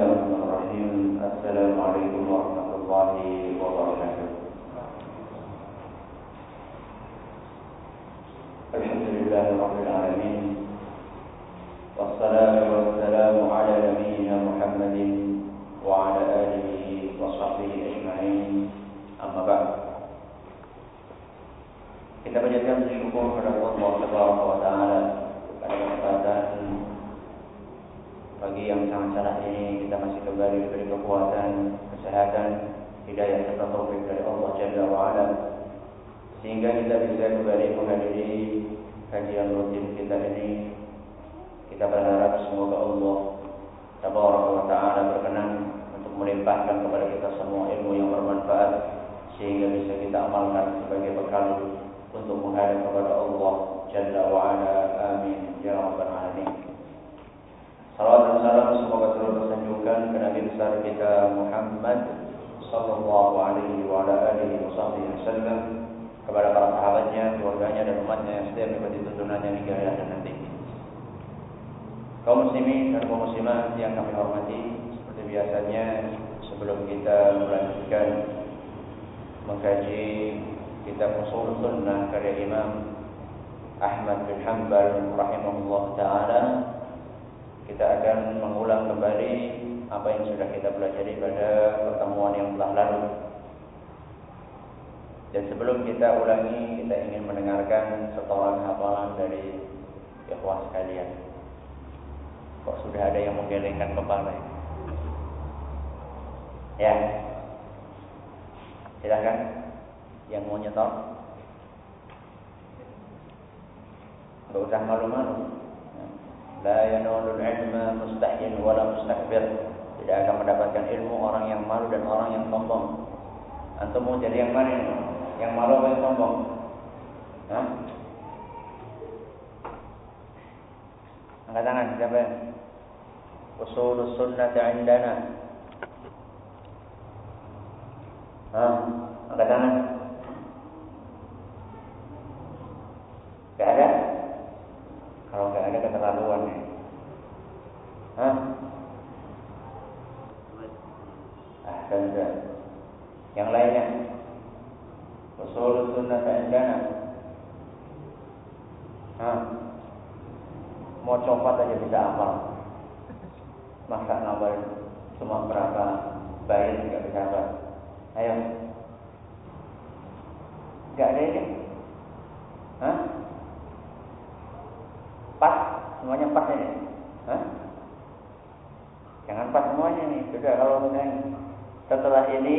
الله الرحمن الرحيم السلام عليكم ورحمة الله وبركاته الحمد لله رب العالمين والصلاة والسلام على نبينا محمد وعلى آله وصحبه أجمعين أما بعد kita panjatkan bersyukur kepada Allah Subhanahu wa taala pagi yang sangat cerah ini kita masih kembali diberi kekuatan, kesehatan, hidayah serta taufik dari Allah Jalla wa sehingga kita bisa kembali menghadiri kajian rutin kita ini. Kita berharap semoga Allah Tabaraka taala berkenan untuk melimpahkan kepada kita semua ilmu yang bermanfaat sehingga bisa kita amalkan sebagai bekal untuk menghadap kepada Allah Jalla wa ala. Amin ya rabbal alamin. Salawat dan salam semoga selalu tersanjungkan ke Nabi besar kita Muhammad sallallahu alaihi wa ala alihi wasallam kepada para sahabatnya, keluarganya dan umatnya yang setia mengikuti tuntunannya hingga akhir nanti. Kaum muslimin dan kaum muslimat yang kami hormati, seperti biasanya sebelum kita melanjutkan mengkaji kitab Usul Sunnah karya Imam Ahmad bin Hanbal rahimahullah taala kita akan mengulang kembali apa yang sudah kita pelajari pada pertemuan yang telah lalu. Dan sebelum kita ulangi, kita ingin mendengarkan setoran hafalan dari ikhwah sekalian. Kok sudah ada yang menggelengkan kepala ya? Ya. Silakan yang mau nyetor. Enggak usah malu-malu. La yanulul ilma mustahyin wala mustakbir. Tidak akan mendapatkan ilmu orang yang malu dan orang yang sombong. Antum mau jadi yang mana? Yang malu atau yang sombong? Hah? Angkat tangan, siapa? Usul sunnah indana. Hah? Angkat tangan. Gak ada? Kalau nggak ada keterlaluan ya. Hah? Ah, dan Yang lainnya. Usul sunnah indana. Hah? Mau copot aja bisa hafal. Masa ngapal cuma berapa bayar nggak bisa hafal. Ayo. Gak ada ini. Hah? Pas, semuanya pas ini. Hah? Jangan pas semuanya nih. Sudah kalau misalnya setelah ini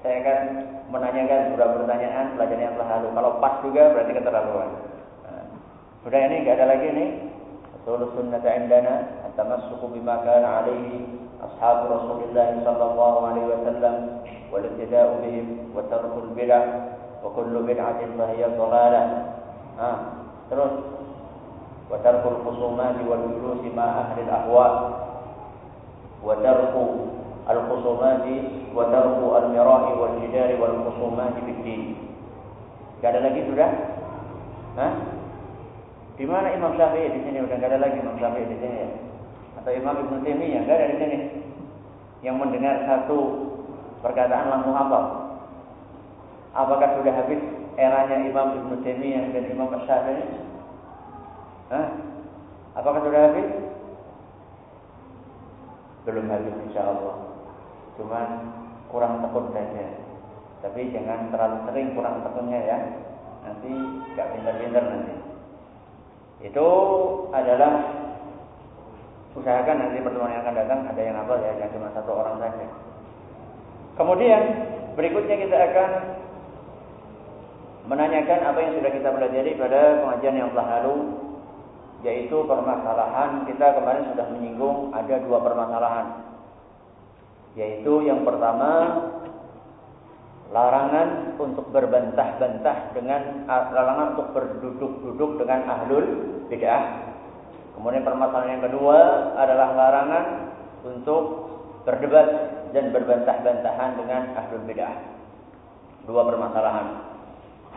saya akan menanyakan beberapa pertanyaan pelajaran yang telah lalu. Kalau pas juga berarti keterlaluan. Nah, sudah ini nggak ada lagi nih. Rasul sunnah indana at-tamassuku bima kana alaihi ashabu Rasulillah sallallahu alaihi wasallam wal ittida'u bihim wa tarkul bid'ah wa kullu bid'atin fahiya dhalalah. Ah, terus وترك الخصومات والجلوس مع أهل الأهواء وترك الخصومات وترك المراء والجدال والخصومات في الدين Gak ada lagi sudah? Hah? Di mana Imam Syafi'i di sini? Udah gak ada lagi Imam Syafi'i di sini ya? Atau Imam Ibnu Taimiyah? Gak ada di sini. Yang mendengar satu perkataan langsung hafal. Apakah sudah habis eranya Imam Ibnu Taimiyah dan Imam Syafi'i? Hah? Apakah sudah habis? Belum habis insya Allah. Cuman kurang tekun saja. Tapi jangan terlalu sering kurang tekunnya ya. Nanti gak pinter-pinter nanti. Itu adalah usahakan nanti pertemuan yang akan datang ada yang hafal ya, jangan cuma satu orang saja. Kemudian berikutnya kita akan menanyakan apa yang sudah kita pelajari pada pengajian yang telah lalu yaitu permasalahan kita kemarin sudah menyinggung ada dua permasalahan. Yaitu yang pertama larangan untuk berbantah-bantah dengan larangan untuk berduduk-duduk dengan ahlul bid'ah. Kemudian permasalahan yang kedua adalah larangan untuk berdebat dan berbantah-bantahan dengan ahlul bid'ah. Dua permasalahan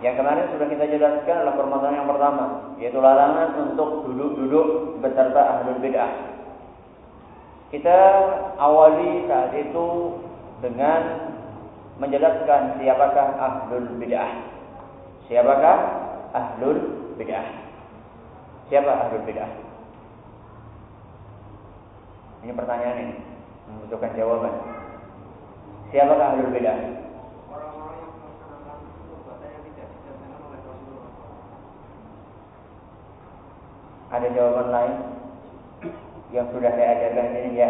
yang kemarin sudah kita jelaskan adalah permasalahan yang pertama, yaitu larangan untuk duduk-duduk beserta ahlul bid'ah. Kita awali saat itu dengan menjelaskan siapakah ahlul bid'ah. Siapakah ahlul bid'ah? Siapa ahlul bid'ah? Ini pertanyaan ini membutuhkan jawaban. Siapakah ahlul bid'ah? Ada jawaban lain yang sudah saya ajarkan ini ya?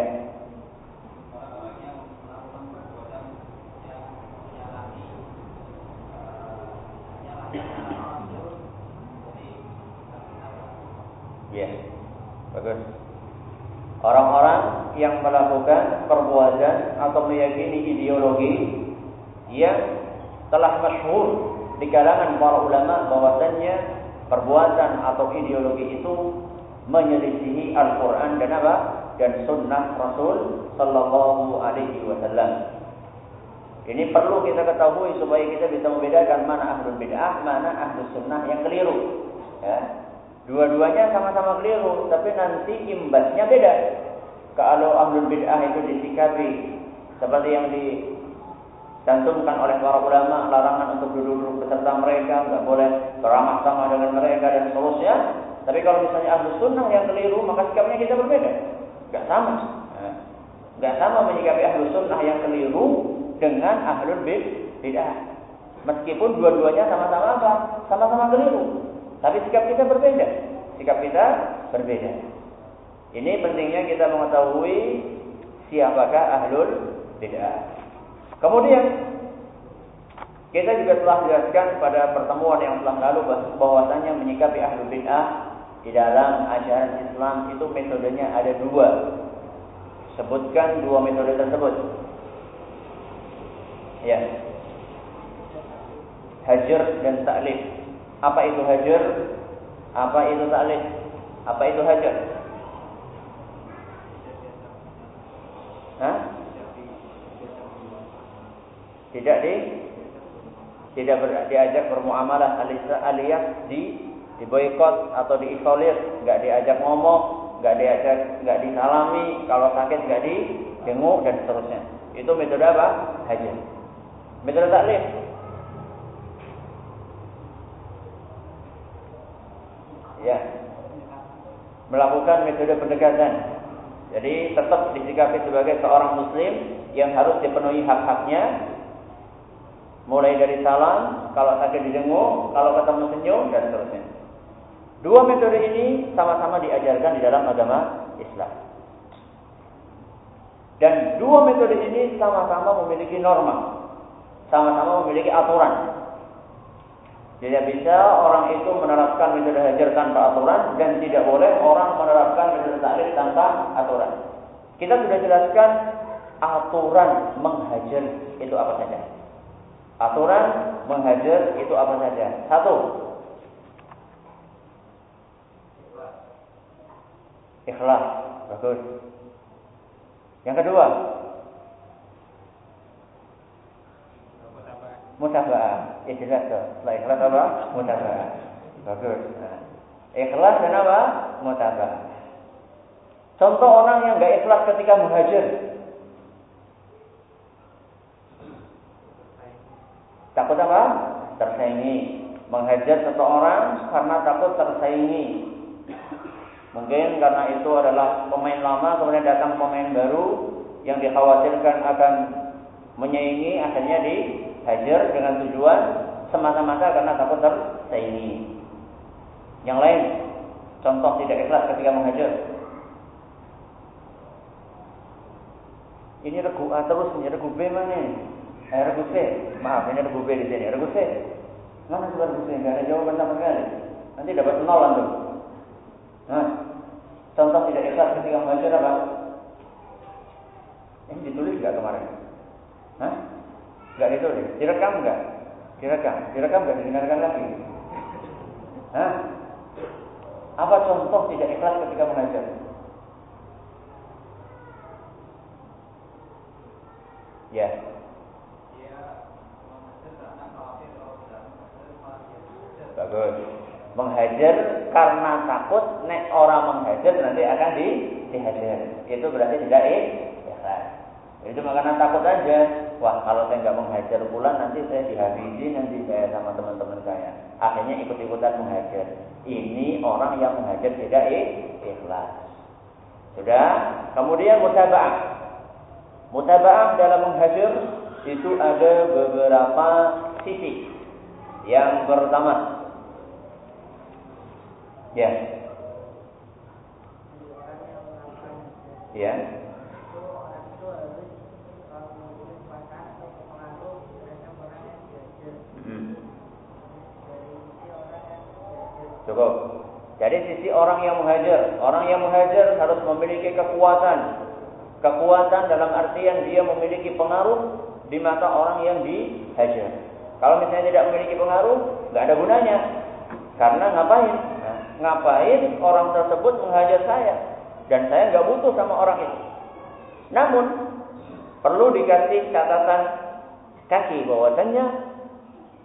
Ya, bagus. Orang-orang yang melakukan perbuatan atau meyakini ideologi yang telah masyhur di kalangan para ulama bahwasannya perbuatan atau ideologi itu menyelisihi Al-Quran dan apa? Dan Sunnah Rasul Sallallahu Alaihi Wasallam. Ini perlu kita ketahui supaya kita bisa membedakan mana ahlul bid'ah, mana ahlus sunnah yang keliru. Ya. Dua-duanya sama-sama keliru, tapi nanti imbasnya beda. Kalau ahlul bid'ah itu disikapi seperti yang dicantumkan oleh para ulama, larangan untuk duduk-duduk beserta mereka, nggak boleh beramah sama dengan mereka dan seterusnya. Tapi kalau misalnya ahlus sunnah yang keliru, maka sikapnya kita berbeda. Nggak sama. Ya. Nggak sama menyikapi ahlus sunnah yang keliru dengan ahlul bid'ah. Meskipun dua-duanya sama-sama apa? Sama-sama keliru. Tapi sikap kita berbeda. Sikap kita berbeda. Ini pentingnya kita mengetahui siapakah ahlul bid'ah. Kemudian kita juga telah jelaskan pada pertemuan yang telah lalu bahwasanya menyikapi ahlul bid'ah di dalam ajaran Islam itu metodenya ada dua. Sebutkan dua metode tersebut. Ya. Hajar dan taklif. Apa itu hajar? Apa itu ta'lif? Apa itu hajar? Hah? Tidak di tidak ber, diajak bermuamalah alias di di boykot atau diisolir, nggak diajak ngomong, nggak diajak nggak disalami, kalau sakit nggak dijenguk dan seterusnya. Itu metode apa? Hajar. Metode taklif ya melakukan metode pendekatan. Jadi tetap disikapi sebagai seorang muslim yang harus dipenuhi hak-haknya mulai dari salam, kalau sakit dijenguk, kalau ketemu senyum dan seterusnya. Dua metode ini sama-sama diajarkan di dalam agama Islam. Dan dua metode ini sama-sama memiliki norma, sama-sama memiliki aturan. Tidak bisa orang itu menerapkan metode hajar tanpa aturan dan tidak boleh orang menerapkan metode taklif tanpa aturan. Kita sudah jelaskan aturan menghajar itu apa saja. Aturan menghajar itu apa saja? Satu. Ikhlas. Bagus. Yang kedua, mutaba'ah. Ya jelas tuh. Setelah ikhlas apa? Mutaba'ah. Bagus. Ikhlas dan apa? Mutaba'ah. Contoh orang yang nggak ikhlas ketika muhajir. Takut apa? Tersaingi. Menghajar seseorang karena takut tersaingi. Mungkin karena itu adalah pemain lama, kemudian datang pemain baru yang dikhawatirkan akan menyaingi, akhirnya di hajar dengan tujuan semata-mata karena takut tersaingi. Yang lain, contoh tidak ikhlas ketika menghajar. Ini regu A terus, ini regu B mana? Eh, regu C. Maaf, ini regu B di sini. Regu C. Mana coba regu C? Gak ada jawaban sama sekali. Nanti dapat nol langsung. Nah, contoh tidak ikhlas ketika menghajar apa? Ini ditulis gak kemarin? Hah? Enggak ditulis. Direkam enggak? Direkam. Direkam enggak didengarkan lagi? Hah? Apa contoh tidak ikhlas ketika mengajar? Ya. Bagus. Menghajar karena takut nek orang menghajar nanti akan di dihajar. Itu berarti tidak ikhlas. Itu karena takut aja. Wah, kalau saya nggak menghajar pulang nanti saya dihabisi nanti saya sama teman-teman saya. Akhirnya ikut-ikutan menghajar. Ini orang yang menghajar tidak ikhlas. Sudah. Kemudian mutaba'ah. Mutaba'ah dalam menghajar itu ada beberapa sisi. Yang pertama, ya, ya, Cukup. Jadi sisi orang yang muhajir, orang yang muhajir harus memiliki kekuatan. Kekuatan dalam artian dia memiliki pengaruh di mata orang yang dihajar. Kalau misalnya tidak memiliki pengaruh, nggak ada gunanya. Karena ngapain? Ngapain orang tersebut menghajar saya? Dan saya nggak butuh sama orang itu. Namun perlu dikasih catatan kaki bahwasanya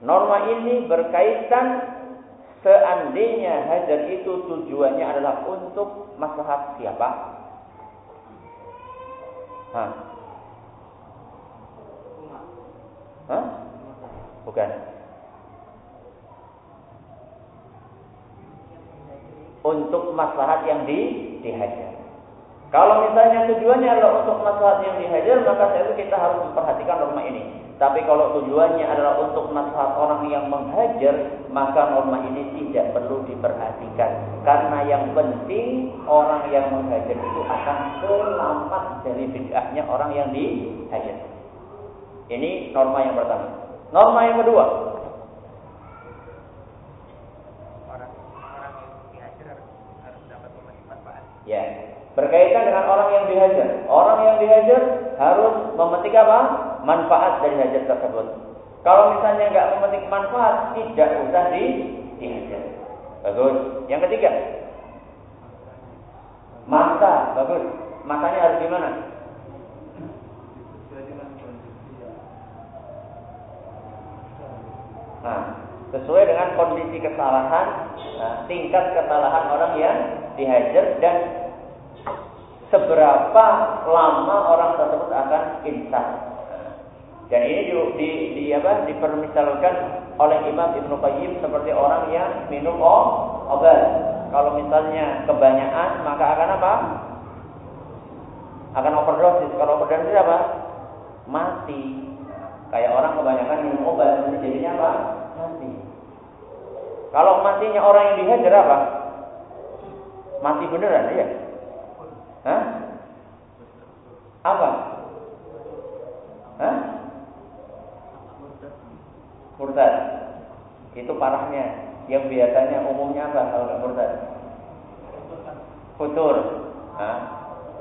norma ini berkaitan Seandainya hajar itu tujuannya adalah untuk maslahat siapa? Hah? Hah? Bukan. Untuk maslahat yang di dihajar. Kalau misalnya tujuannya adalah untuk maslahat yang dihajar, maka itu kita harus memperhatikan norma ini. Tapi kalau tujuannya adalah untuk masalah orang yang menghajar, maka norma ini tidak perlu diperhatikan. Karena yang penting orang yang menghajar itu akan selamat dari bid'ahnya orang yang dihajar. Ini norma yang pertama. Norma yang kedua. Orang, orang yang dihajar harus dapat. Ya, berkaitan dengan orang yang dihajar. Orang yang dihajar harus memetik apa? manfaat dari hajat tersebut. Kalau misalnya nggak memetik manfaat, tidak usah di dihajar. Bagus. Yang ketiga, masa bagus. Masanya harus gimana? Nah, sesuai dengan kondisi kesalahan, nah, tingkat kesalahan orang yang dihajar dan seberapa lama orang tersebut akan insaf. Dan ini di, di, di apa dipermisalkan oleh Imam Ibnu Qayyim seperti orang yang minum obat. Kalau misalnya kebanyakan maka akan apa? Akan overdosis. Kalau overdosis apa? Mati. Kayak orang kebanyakan minum obat jadinya apa? Kalau matinya orang yang dihajar apa? Mati beneran ya? Hah? Apa? Hah? murtad. Itu parahnya. Yang biasanya umumnya apa kalau nggak murtad? Futur. Nah,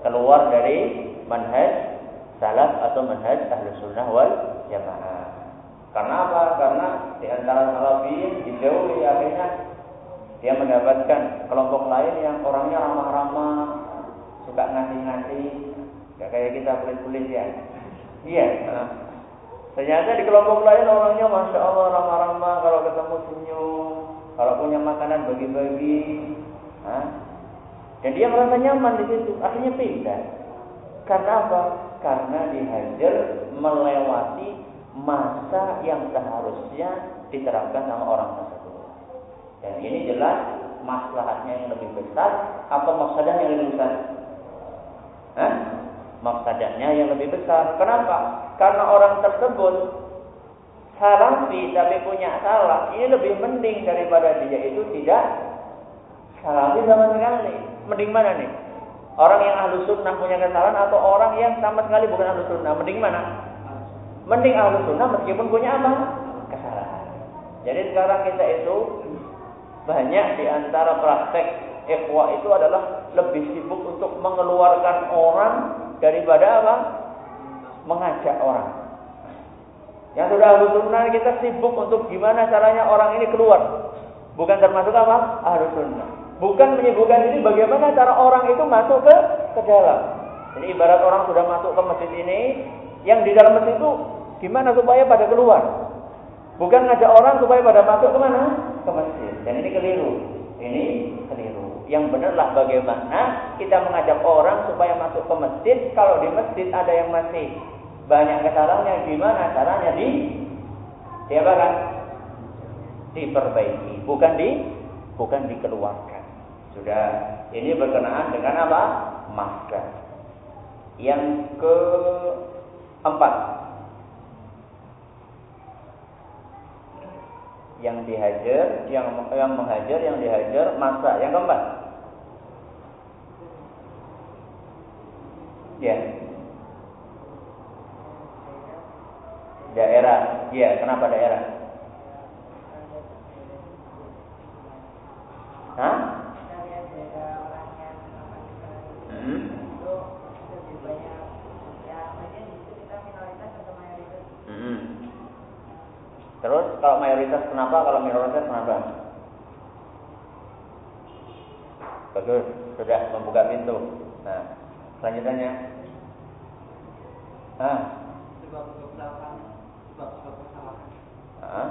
keluar dari manhaj salaf atau manhaj ahlu sunnah wal jamaah. Karena apa? Karena di antara salafiyin dijauhi akhirnya dia mendapatkan kelompok lain yang orangnya ramah-ramah, suka ngasih-ngasih, gak kayak kita kulit-kulit ya. Iya. Ternyata di kelompok lain orangnya masya Allah ramah-ramah, kalau ketemu senyum, kalau punya makanan bagi-bagi, dan dia merasa nyaman di situ. Akhirnya pindah. Karena apa? Karena dihajar melewati masa yang seharusnya diterapkan sama orang tersebut. Dan ini jelas maslahatnya yang lebih besar atau maksudnya yang lebih besar? Hah? Maksadahnya yang lebih besar. Kenapa? Karena orang tersebut salafi tapi punya salah. Ini lebih mending daripada dia itu tidak salafi sama sekali. Mending mana nih? Orang yang ahlu sunnah punya kesalahan atau orang yang sama sekali bukan ahlu sunnah. Mending mana? Mending ahlu sunnah meskipun punya apa? Kesalahan. Jadi sekarang kita itu banyak di antara praktek ikhwa itu adalah lebih sibuk untuk mengeluarkan orang daripada apa? Mengajak orang. Yang sudah ahlu sunnah kita sibuk untuk gimana caranya orang ini keluar. Bukan termasuk apa? Ahlu sunnah. Bukan menyibukkan ini bagaimana cara orang itu masuk ke ke dalam. Jadi ibarat orang sudah masuk ke masjid ini, yang di dalam masjid itu gimana supaya pada keluar. Bukan ngajak orang supaya pada masuk ke mana? Ke masjid. Dan ini keliru. Ini keliru. Yang benarlah bagaimana kita mengajak orang supaya masuk ke masjid. Kalau di masjid ada yang masih banyak kesalahannya, gimana caranya di siapa kan? Diperbaiki, bukan di bukan dikeluarkan. Sudah ini berkenaan dengan apa? Masker. Yang keempat, yang dihajar, yang yang menghajar, yang dihajar masa. Yang keempat. Ya. Daerah. Ya, kenapa daerah? Hah? Hmm. Hmm. Terus kalau mayoritas kenapa? Kalau minoritas kenapa? Bagus, sudah membuka pintu. Nah, selanjutnya. Ah. Ah.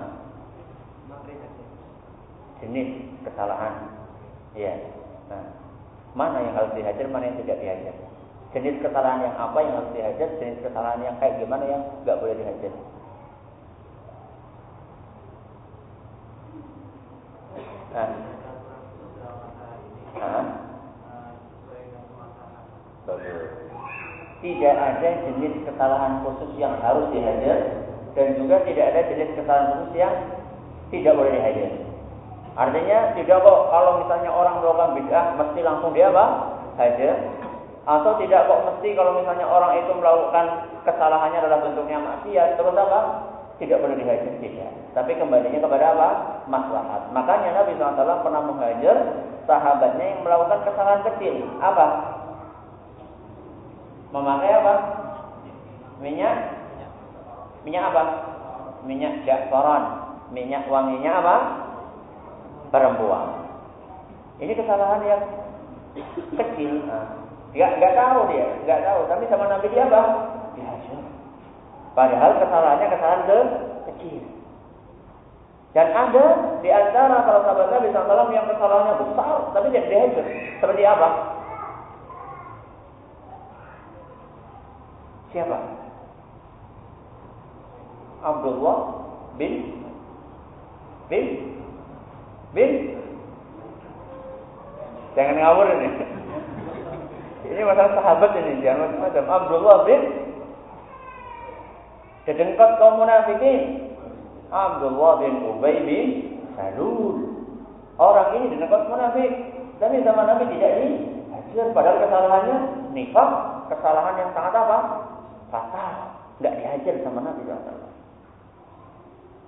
Jenis kesalahan. Iya. Nah, mana yang harus dihajar, mana yang tidak dihajar. Jenis kesalahan yang apa yang harus dihajar, jenis kesalahan yang kayak gimana yang nggak boleh dihajar. Bagus. Tidak ada jenis kesalahan khusus yang harus dihajar dan juga tidak ada jenis kesalahan khusus yang tidak boleh dihajar. Artinya tidak kok kalau misalnya orang melakukan bid'ah mesti langsung dia apa? Hajar. Atau tidak kok mesti kalau misalnya orang itu melakukan kesalahannya adalah bentuknya maksiat terus apa? Tidak boleh dihajar tidak. Tapi kembalinya kepada apa? Maslahat. Makanya Nabi SAW pernah menghajar sahabatnya yang melakukan kesalahan kecil. Apa? Memakai apa? Minyak? Minyak apa? Minyak jakfaran. Minyak wanginya apa? Perempuan. Ini kesalahan yang kecil. Nah, nggak tahu dia, nggak tahu. Tapi sama Nabi dia apa? Dihajar. Padahal kesalahannya kesalahan ke kecil. Dan ada di antara para sahabat Nabi SAW yang kesalahannya besar, tapi tidak dihajar. Seperti apa? Siapa? Abdullah bin bin bin Jangan ngawur ini. Ini masalah sahabat ini, jangan macam-macam. Abdullah bin Sedengkot kaum munafikin. Abdullah bin Ubay bin Salul. Orang ini sedengkot munafik. Tapi zaman Nabi tidak dihajar. Padahal kesalahannya nifak. Kesalahan yang sangat apa? Fatal. Tidak dihajar sama Nabi SAW.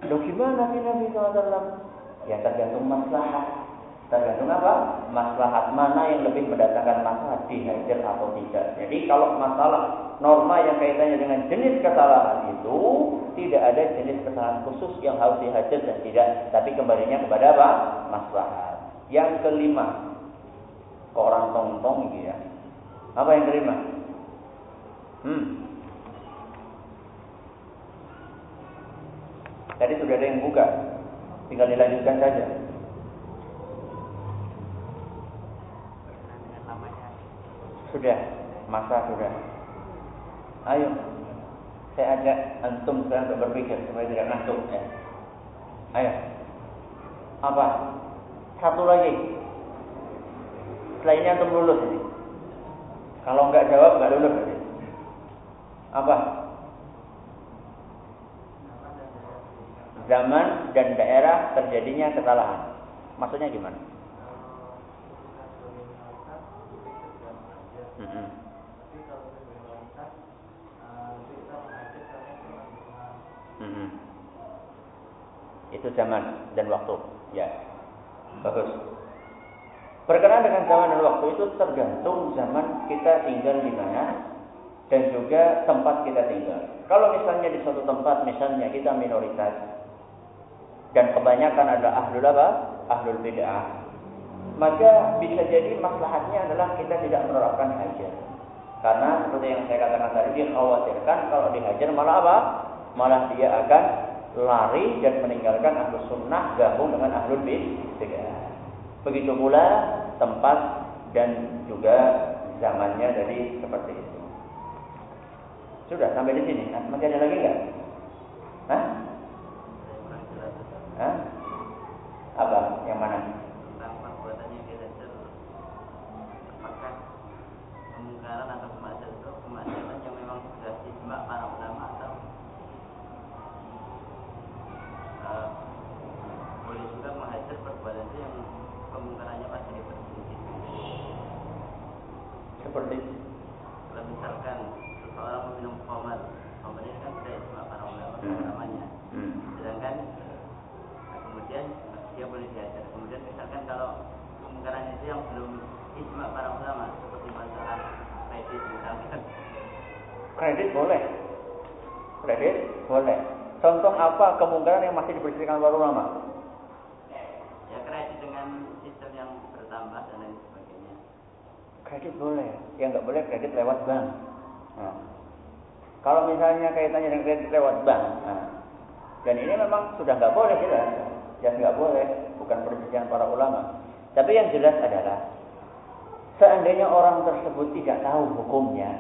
Loh gimana sih Nabi SAW? Ya tergantung masalah. Tergantung apa? Maslahat mana yang lebih mendatangkan masalah dihajar atau tidak. Jadi kalau masalah norma yang kaitannya dengan jenis kesalahan itu tidak ada jenis kesalahan khusus yang harus dihajar dan tidak. Tapi kembalinya kepada apa? Maslahat. Yang kelima, ke orang tong-tong gitu ya. Apa yang kelima? Hmm. Tadi sudah ada yang buka, tinggal dilanjutkan saja. Sudah, masa sudah. Ayo, saya ajak antum sekarang untuk berpikir supaya tidak ngantuk ya. Ayo. Apa? Satu lagi. Setelah ini antum lulus ini. Kalau nggak jawab nggak lulus ini. Apa? Zaman dan daerah terjadinya kesalahan. Maksudnya gimana? Hmm. Itu zaman dan waktu. Ya. Bagus. Berkenaan dengan zaman dan waktu itu tergantung zaman kita tinggal di mana dan juga tempat kita tinggal. Kalau misalnya di suatu tempat misalnya kita minoritas dan kebanyakan adalah ahlul apa? Ahlul bid'ah. Maka bisa jadi maslahatnya adalah kita tidak menerapkan hajar. Karena seperti yang saya katakan tadi, dikhawatirkan kalau dihajar malah apa? Malah dia akan lari dan meninggalkan ahlus sunnah gabung dengan ahlul bid'ah. Begitu pula tempat dan juga zamannya jadi seperti itu. Sudah sampai di sini. Nah, masih ada lagi nggak? Hah? Hah? Apa? Yang mana? Apakah kemungkaran atau kemaksiatan itu kemaksiatan yang memang sudah ijma para ulama atau uh, boleh juga menghajar perbuatan itu yang kemungkarannya masih diperselisih. Seperti Kalau misalkan seseorang meminum khamar, khamar ini kan sudah ijma para ulama Hmm. namanya. hmm. sedangkan nah, kemudian dia boleh diajar kemudian misalkan kalau kemungkaran itu yang belum ijma para ulama seperti masalah kredit misalkan kredit boleh. Kredit boleh. Contoh apa kemungkinan yang masih dibersihkan para ulama? ya kredit dengan bertambah dan lain sebagainya Kredit boleh. Yang nggak boleh kredit lewat bank. Nah. Kalau misalnya kaitannya dengan kredit lewat bank, nah. dan ini memang sudah nggak boleh jelas, jelas nggak boleh, bukan perselisihan para ulama. Tapi yang jelas adalah seandainya orang tersebut tidak tahu hukumnya,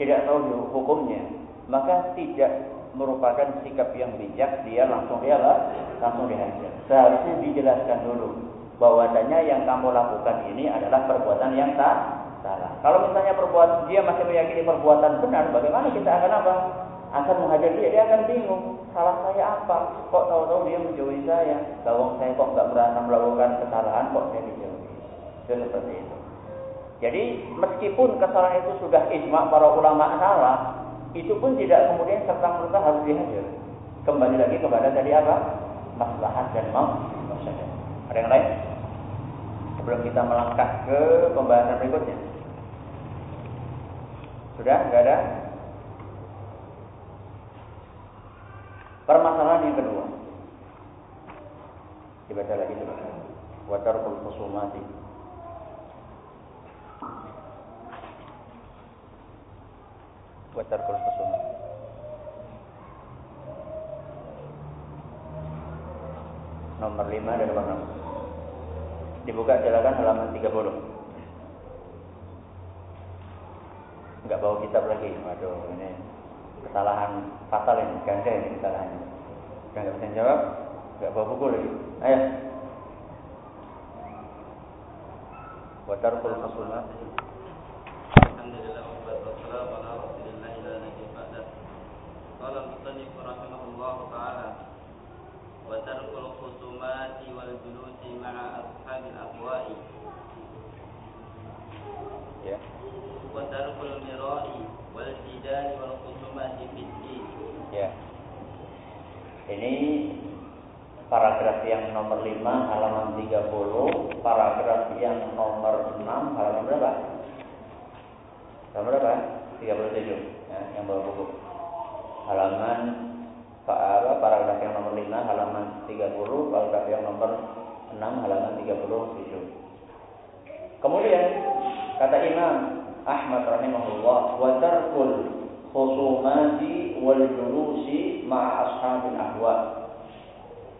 tidak tahu hukumnya, maka tidak merupakan sikap yang bijak dia langsung dia lah, langsung dihajar. Seharusnya dijelaskan dulu bahwasanya yang kamu lakukan ini adalah perbuatan yang tak salah. Kalau misalnya perbuatan dia masih meyakini perbuatan benar, bagaimana kita akan apa? Akan menghajar dia, dia akan bingung. Salah saya apa? Kok tahu-tahu dia menjauhi saya? Lawang saya kok nggak merasa melakukan kesalahan, kok saya dijauhi? Itu seperti itu. Jadi meskipun kesalahan itu sudah ijma para ulama salah, itu pun tidak kemudian serta merta harus dihajar. Kembali lagi kepada tadi apa? Maslahat dan mafsadah. Ada yang lain? Sebelum kita melangkah ke pembahasan berikutnya. Sudah? Enggak ada? Permasalahan yang kedua. Dibaca lagi coba. Watarkul khusumati. Watarkul khusumati. Nomor 5 dan nomor 6. Dibuka silakan halaman 30. Enggak bawa kitab lagi. Waduh, ini kesalahan fatal ini, ganda ini kesalahannya. Sudah nggak bisa jawab, nggak bawa buku lagi. Ayo. Watarkul. Alhamdulillah wassalamu ala rasulillah ila ba'dah Qala al-musannif ta'ala wa tarkul mira'i wal jidali wal khusumati fid din Ya. Ini paragraf yang nomor 5 halaman 30, paragraf yang nomor 6 halaman berapa? Halaman berapa? 37. Ya, yang bawa buku. Halaman apa, paragraf yang nomor 5 halaman 30, paragraf yang nomor 6 halaman 37. Kemudian kata Imam Ahmad rahimahullah wa tarkul khusumati wal julusi ma'a ashabil ahwa.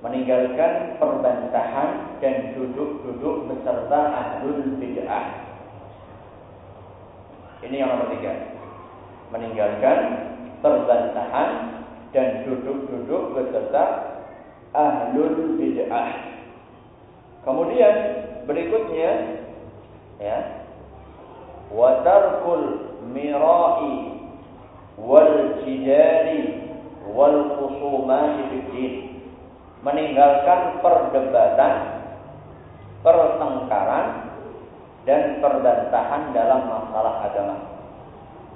Meninggalkan perbantahan dan duduk-duduk beserta ahlul bid'ah. Ini yang nomor tiga. Meninggalkan perbantahan dan duduk-duduk beserta ahlul bid'ah. Kemudian berikutnya ya. Wa tarkul mira'i wal jidali wal khusumati fid meninggalkan perdebatan pertengkaran dan perbantahan dalam masalah agama.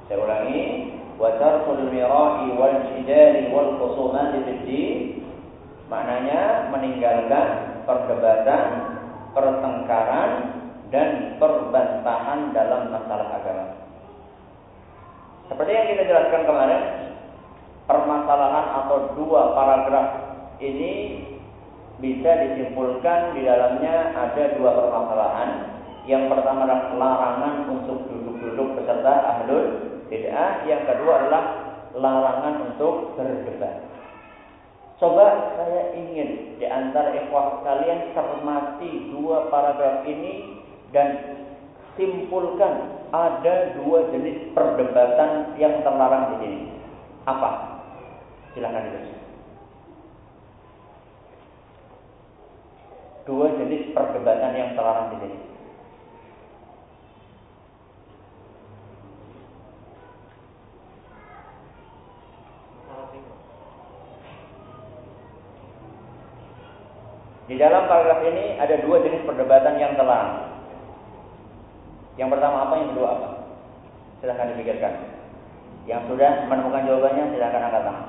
Saya ulangi wal jidali wal khusumati fid din maknanya meninggalkan perdebatan pertengkaran dan perbantahan dalam masalah agama seperti yang kita jelaskan kemarin, permasalahan atau dua paragraf ini bisa disimpulkan di dalamnya ada dua permasalahan. Yang pertama adalah larangan untuk duduk-duduk beserta ahlul bid'ah. Yang kedua adalah larangan untuk berdebat. Coba saya ingin di antara ikhwah kalian cermati dua paragraf ini dan simpulkan ada dua jenis perdebatan yang terlarang di sini. Apa? Silahkan ditulis. Dua jenis perdebatan yang terlarang di sini. Di dalam paragraf ini ada dua jenis perdebatan yang terlarang. Yang pertama apa, yang kedua apa? Silahkan dipikirkan. Yang sudah menemukan jawabannya silahkan angkat tangan.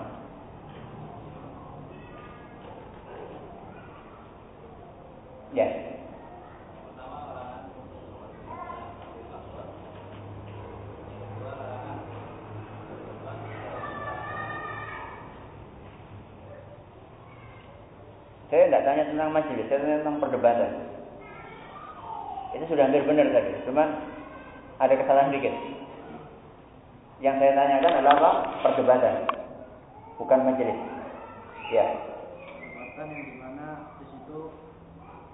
Ya. Saya tidak tanya tentang majelis, saya tanya tentang perdebatan. Itu sudah hampir benar tadi, cuman ada kesalahan dikit. Yang saya tanyakan adalah apa? Perdebatan, bukan majelis. Ya. Perdebatan yang di mana di situ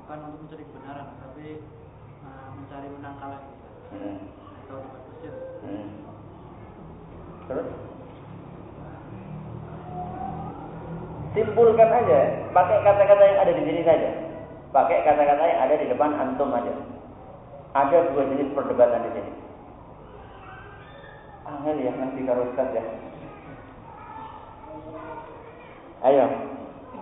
bukan untuk mencari kebenaran, tapi uh, mencari menang kalah. Hmm. Atau debat mesin. Hmm. Terus? Simpulkan aja, pakai kata-kata yang ada di sini saja. Pakai kata-kata yang ada di depan antum aja. Ada dua jenis perdebatan di sini. Angel ya nanti karo ya. Ayo,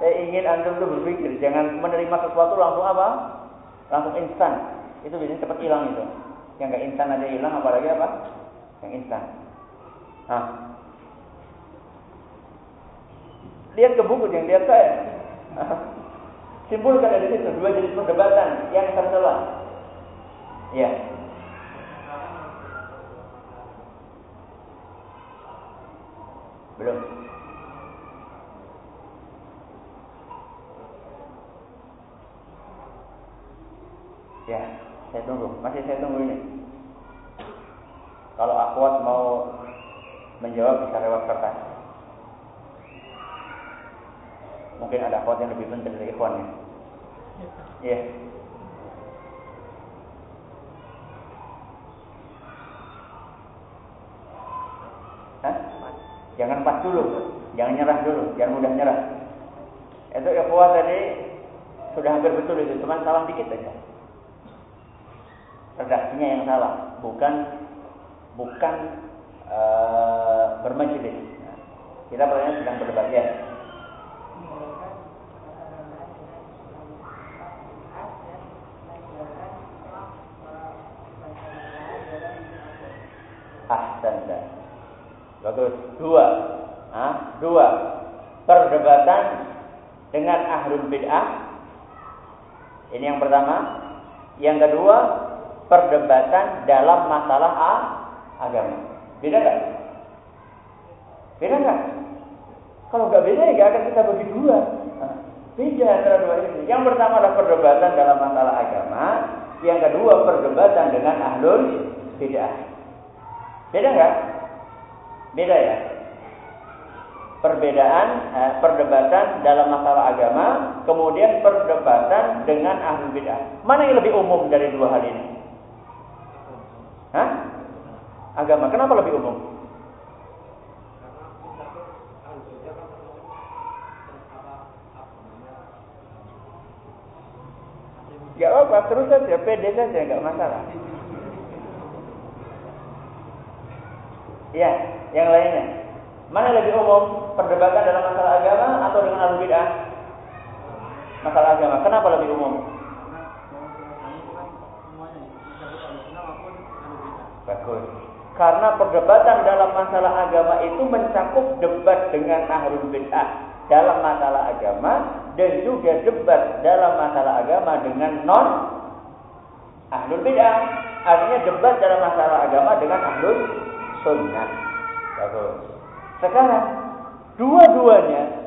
saya ingin antum tuh berpikir, jangan menerima sesuatu langsung apa? Langsung instan. Itu biasanya cepat hilang itu. Yang nggak instan aja hilang, apalagi apa? Yang instan. Nah, lihat ke buku yang lihat saya. Simpulkan dari situ dua jenis perdebatan yang tercela. Ya. Belum. Ya, saya tunggu. Masih saya tunggu ini. Kalau akhwat mau menjawab bisa lewat kertas. Mungkin ada akhwat yang lebih penting dari ikhwannya. Ya. Hah? Jangan pas dulu, jangan nyerah dulu, jangan mudah nyerah. Itu ikhwah tadi sudah hampir betul itu, cuma salah dikit aja. Redaksinya yang salah, bukan bukan uh, bermajelis. Nah, kita pertanyaan sedang berdebat ya. Ahsan Bagus. Dua. Hah? Dua. Perdebatan dengan ahlul bid'ah. Ini yang pertama. Yang kedua, perdebatan dalam masalah A, agama. Beda nggak? Beda nggak? Kalau nggak beda ya akan kita bagi dua. Beda antara dua ini. Yang pertama adalah perdebatan dalam masalah agama. Yang kedua perdebatan dengan ahlul bid'ah. Beda nggak? Beda ya. Perbedaan, eh, perdebatan dalam masalah agama, kemudian perdebatan dengan ahli bid'ah. Mana yang lebih umum dari dua hal ini? Hah? Agama. Kenapa lebih umum? Gak apa, terus saja, pede saja, gak masalah. Ya, yang lainnya. Mana lebih umum? Perdebatan dalam masalah agama atau dengan ahli bid'ah? Masalah agama. Kenapa lebih umum? Bagus. Karena perdebatan dalam masalah agama itu mencakup debat dengan ahlul bid'ah dalam masalah agama dan juga debat dalam masalah agama dengan non ahlul bid'ah. Artinya debat dalam masalah agama dengan ahlul sunnah. Bagus. Sekarang dua-duanya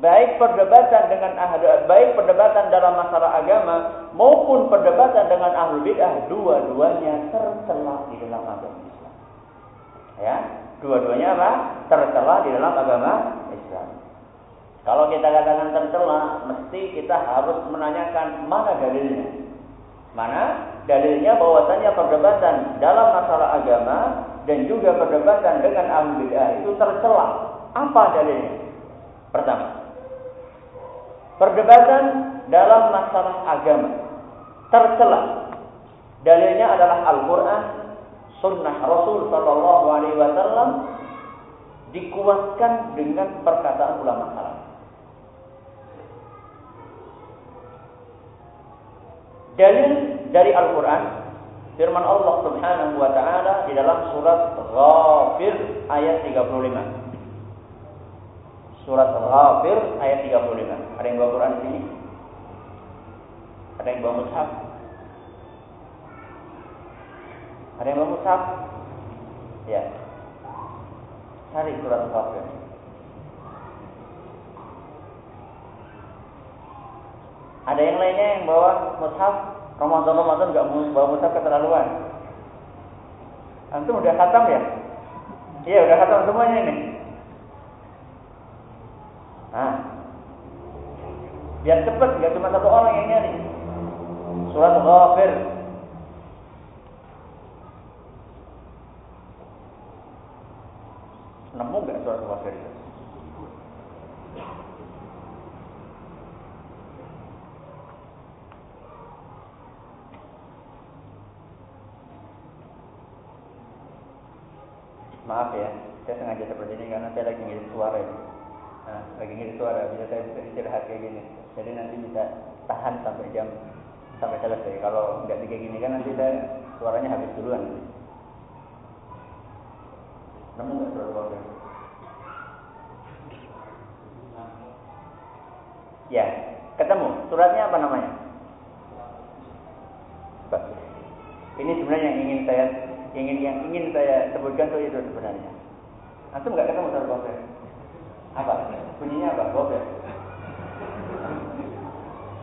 baik perdebatan dengan ahli baik perdebatan dalam masalah agama maupun perdebatan dengan ahli bid'ah dua-duanya tercela di dalam agama Islam. Ya, dua-duanya apa? Tercela di dalam agama Islam. Kalau kita katakan tercela, mesti kita harus menanyakan mana dalilnya. Mana dalilnya bahwasanya perdebatan dalam masalah agama dan juga perdebatan dengan ahli itu tercela. Apa dalilnya? Pertama, perdebatan dalam masalah agama tercela. Dalilnya adalah Al-Quran, Sunnah Rasul Sallallahu Alaihi Wasallam dikuatkan dengan perkataan ulama salaf. Dalil dari Al-Quran firman Allah Subhanahu wa taala di dalam surat Ghafir ayat 35. Surat Ghafir ayat 35. Ada yang bawa Quran di sini? Ada yang bawa mushaf? Ada yang bawa mushaf? Ya. Cari surat Ghafir. Ada yang lainnya yang bawa mushaf Ramadan Ramadan nggak bawa mushaf keterlaluan. Antum udah khatam ya? Iya udah khatam semuanya ini. Nah, biar cepat nggak cuma satu orang yang nyari. Surat Ghafir. Nemu nggak surat Ghafir itu? Maaf ya, saya karena saya lagi ngirim suara ini. Nah, lagi ngirim suara, bisa saya bisa istirahat kayak gini. Jadi nanti bisa tahan sampai jam sampai selesai. Kalau nggak kayak gini kan nanti saya suaranya habis duluan. Nemu nggak suara suara? Ya, ketemu. Suratnya apa namanya? Ini sebenarnya yang ingin saya ingin yang ingin saya sebutkan itu itu sebenarnya. Antum nggak ketemu surat gofir? Apa? Bunyinya apa? Gofir.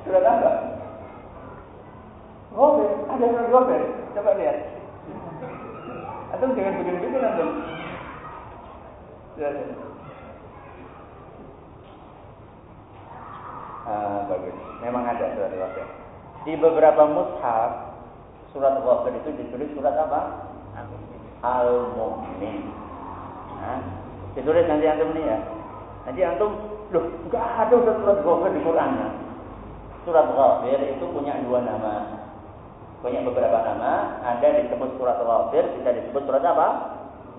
Surat apa? Gofir. Ada surat gofir. Coba lihat. Antum jangan bikin-bikin antum. Lihat. Ah, bagus. Memang ada surat gofir. Di beberapa mushaf surat Ghafir itu ditulis surat apa? Al-Mu'min. Ditulis nanti antum nih ya. Nanti antum, loh, enggak ada surat Ghafir di Quran. Ya. Surat Ghafir itu punya dua nama. Punya beberapa nama, ada disebut surat Ghafir, bisa disebut surat apa?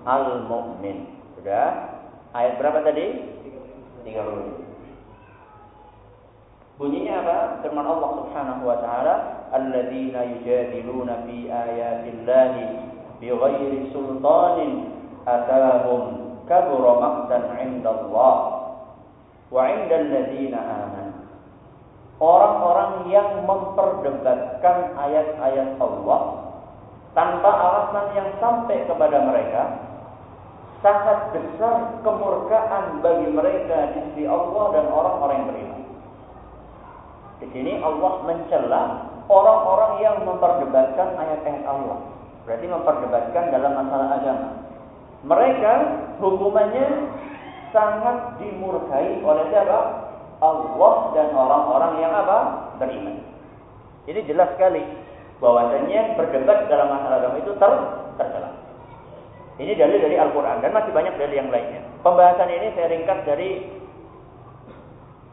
Al-Mu'min. Sudah? Ayat berapa tadi? 30. Bunyinya apa? Firman Allah Subhanahu wa taala, "Alladzina yujadiluna fi ayatillahi bighairi sultanin atahum kabura maqtan 'indallah wa 'indal ladzina amanu." Orang-orang yang memperdebatkan ayat-ayat Allah tanpa alasan yang sampai kepada mereka sangat besar kemurkaan bagi mereka di sisi Allah dan orang-orang yang beriman. Di sini Allah mencela orang-orang yang memperdebatkan ayat-ayat Allah. Berarti memperdebatkan dalam masalah agama. Mereka hukumannya sangat dimurkai oleh siapa? Allah dan orang-orang yang apa? Beriman. Jadi jelas sekali bahwasanya berdebat dalam masalah agama itu ter tercela. Ini dalil dari Al-Quran dan masih banyak dalil yang lainnya. Pembahasan ini saya ringkas dari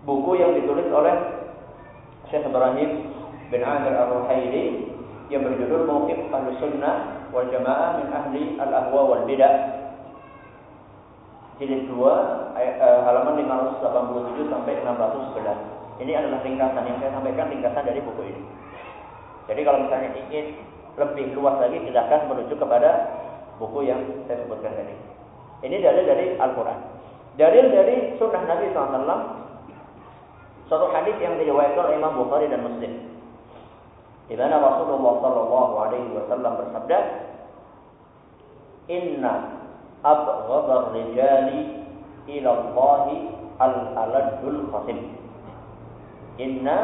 buku yang ditulis oleh Syekh Ibrahim bin Amir Ar-Ruhaili yang berjudul Mauqif Ahlu Min Ahli Al-Ahwa wal Bidah. Jilid 2 ayat, uh, halaman 587 sampai 611. Ini adalah ringkasan yang saya sampaikan ringkasan dari buku ini. Jadi kalau misalnya ingin lebih luas lagi silakan menuju kepada buku yang saya sebutkan tadi. Ini dalil dari Al-Quran. Dalil dari Sunnah Nabi SAW. Suatu hadis yang diriwayatkan oleh Imam Bukhari dan Muslim. Di mana Rasulullah Sallallahu Alaihi Wasallam bersabda, Inna abghadar rijali ila Allahi al-aladul khasim. Inna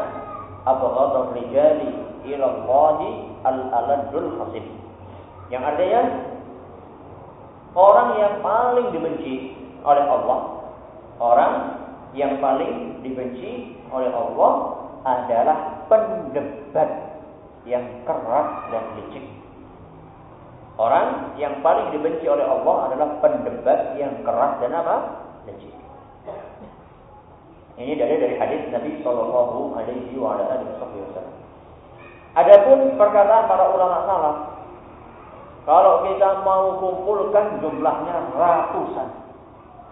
abghadar rijali ila Allahi al-aladul khasim. Yang artinya orang yang paling dibenci oleh Allah, orang yang paling dibenci oleh Allah adalah pendebat yang keras dan licik. Orang yang paling dibenci oleh Allah adalah pendebat yang keras dan apa? Licik. Ini dari dari hadis Nabi Shallallahu Alaihi Wasallam. Adapun perkataan para ulama salaf, kalau kita mau kumpulkan jumlahnya ratusan,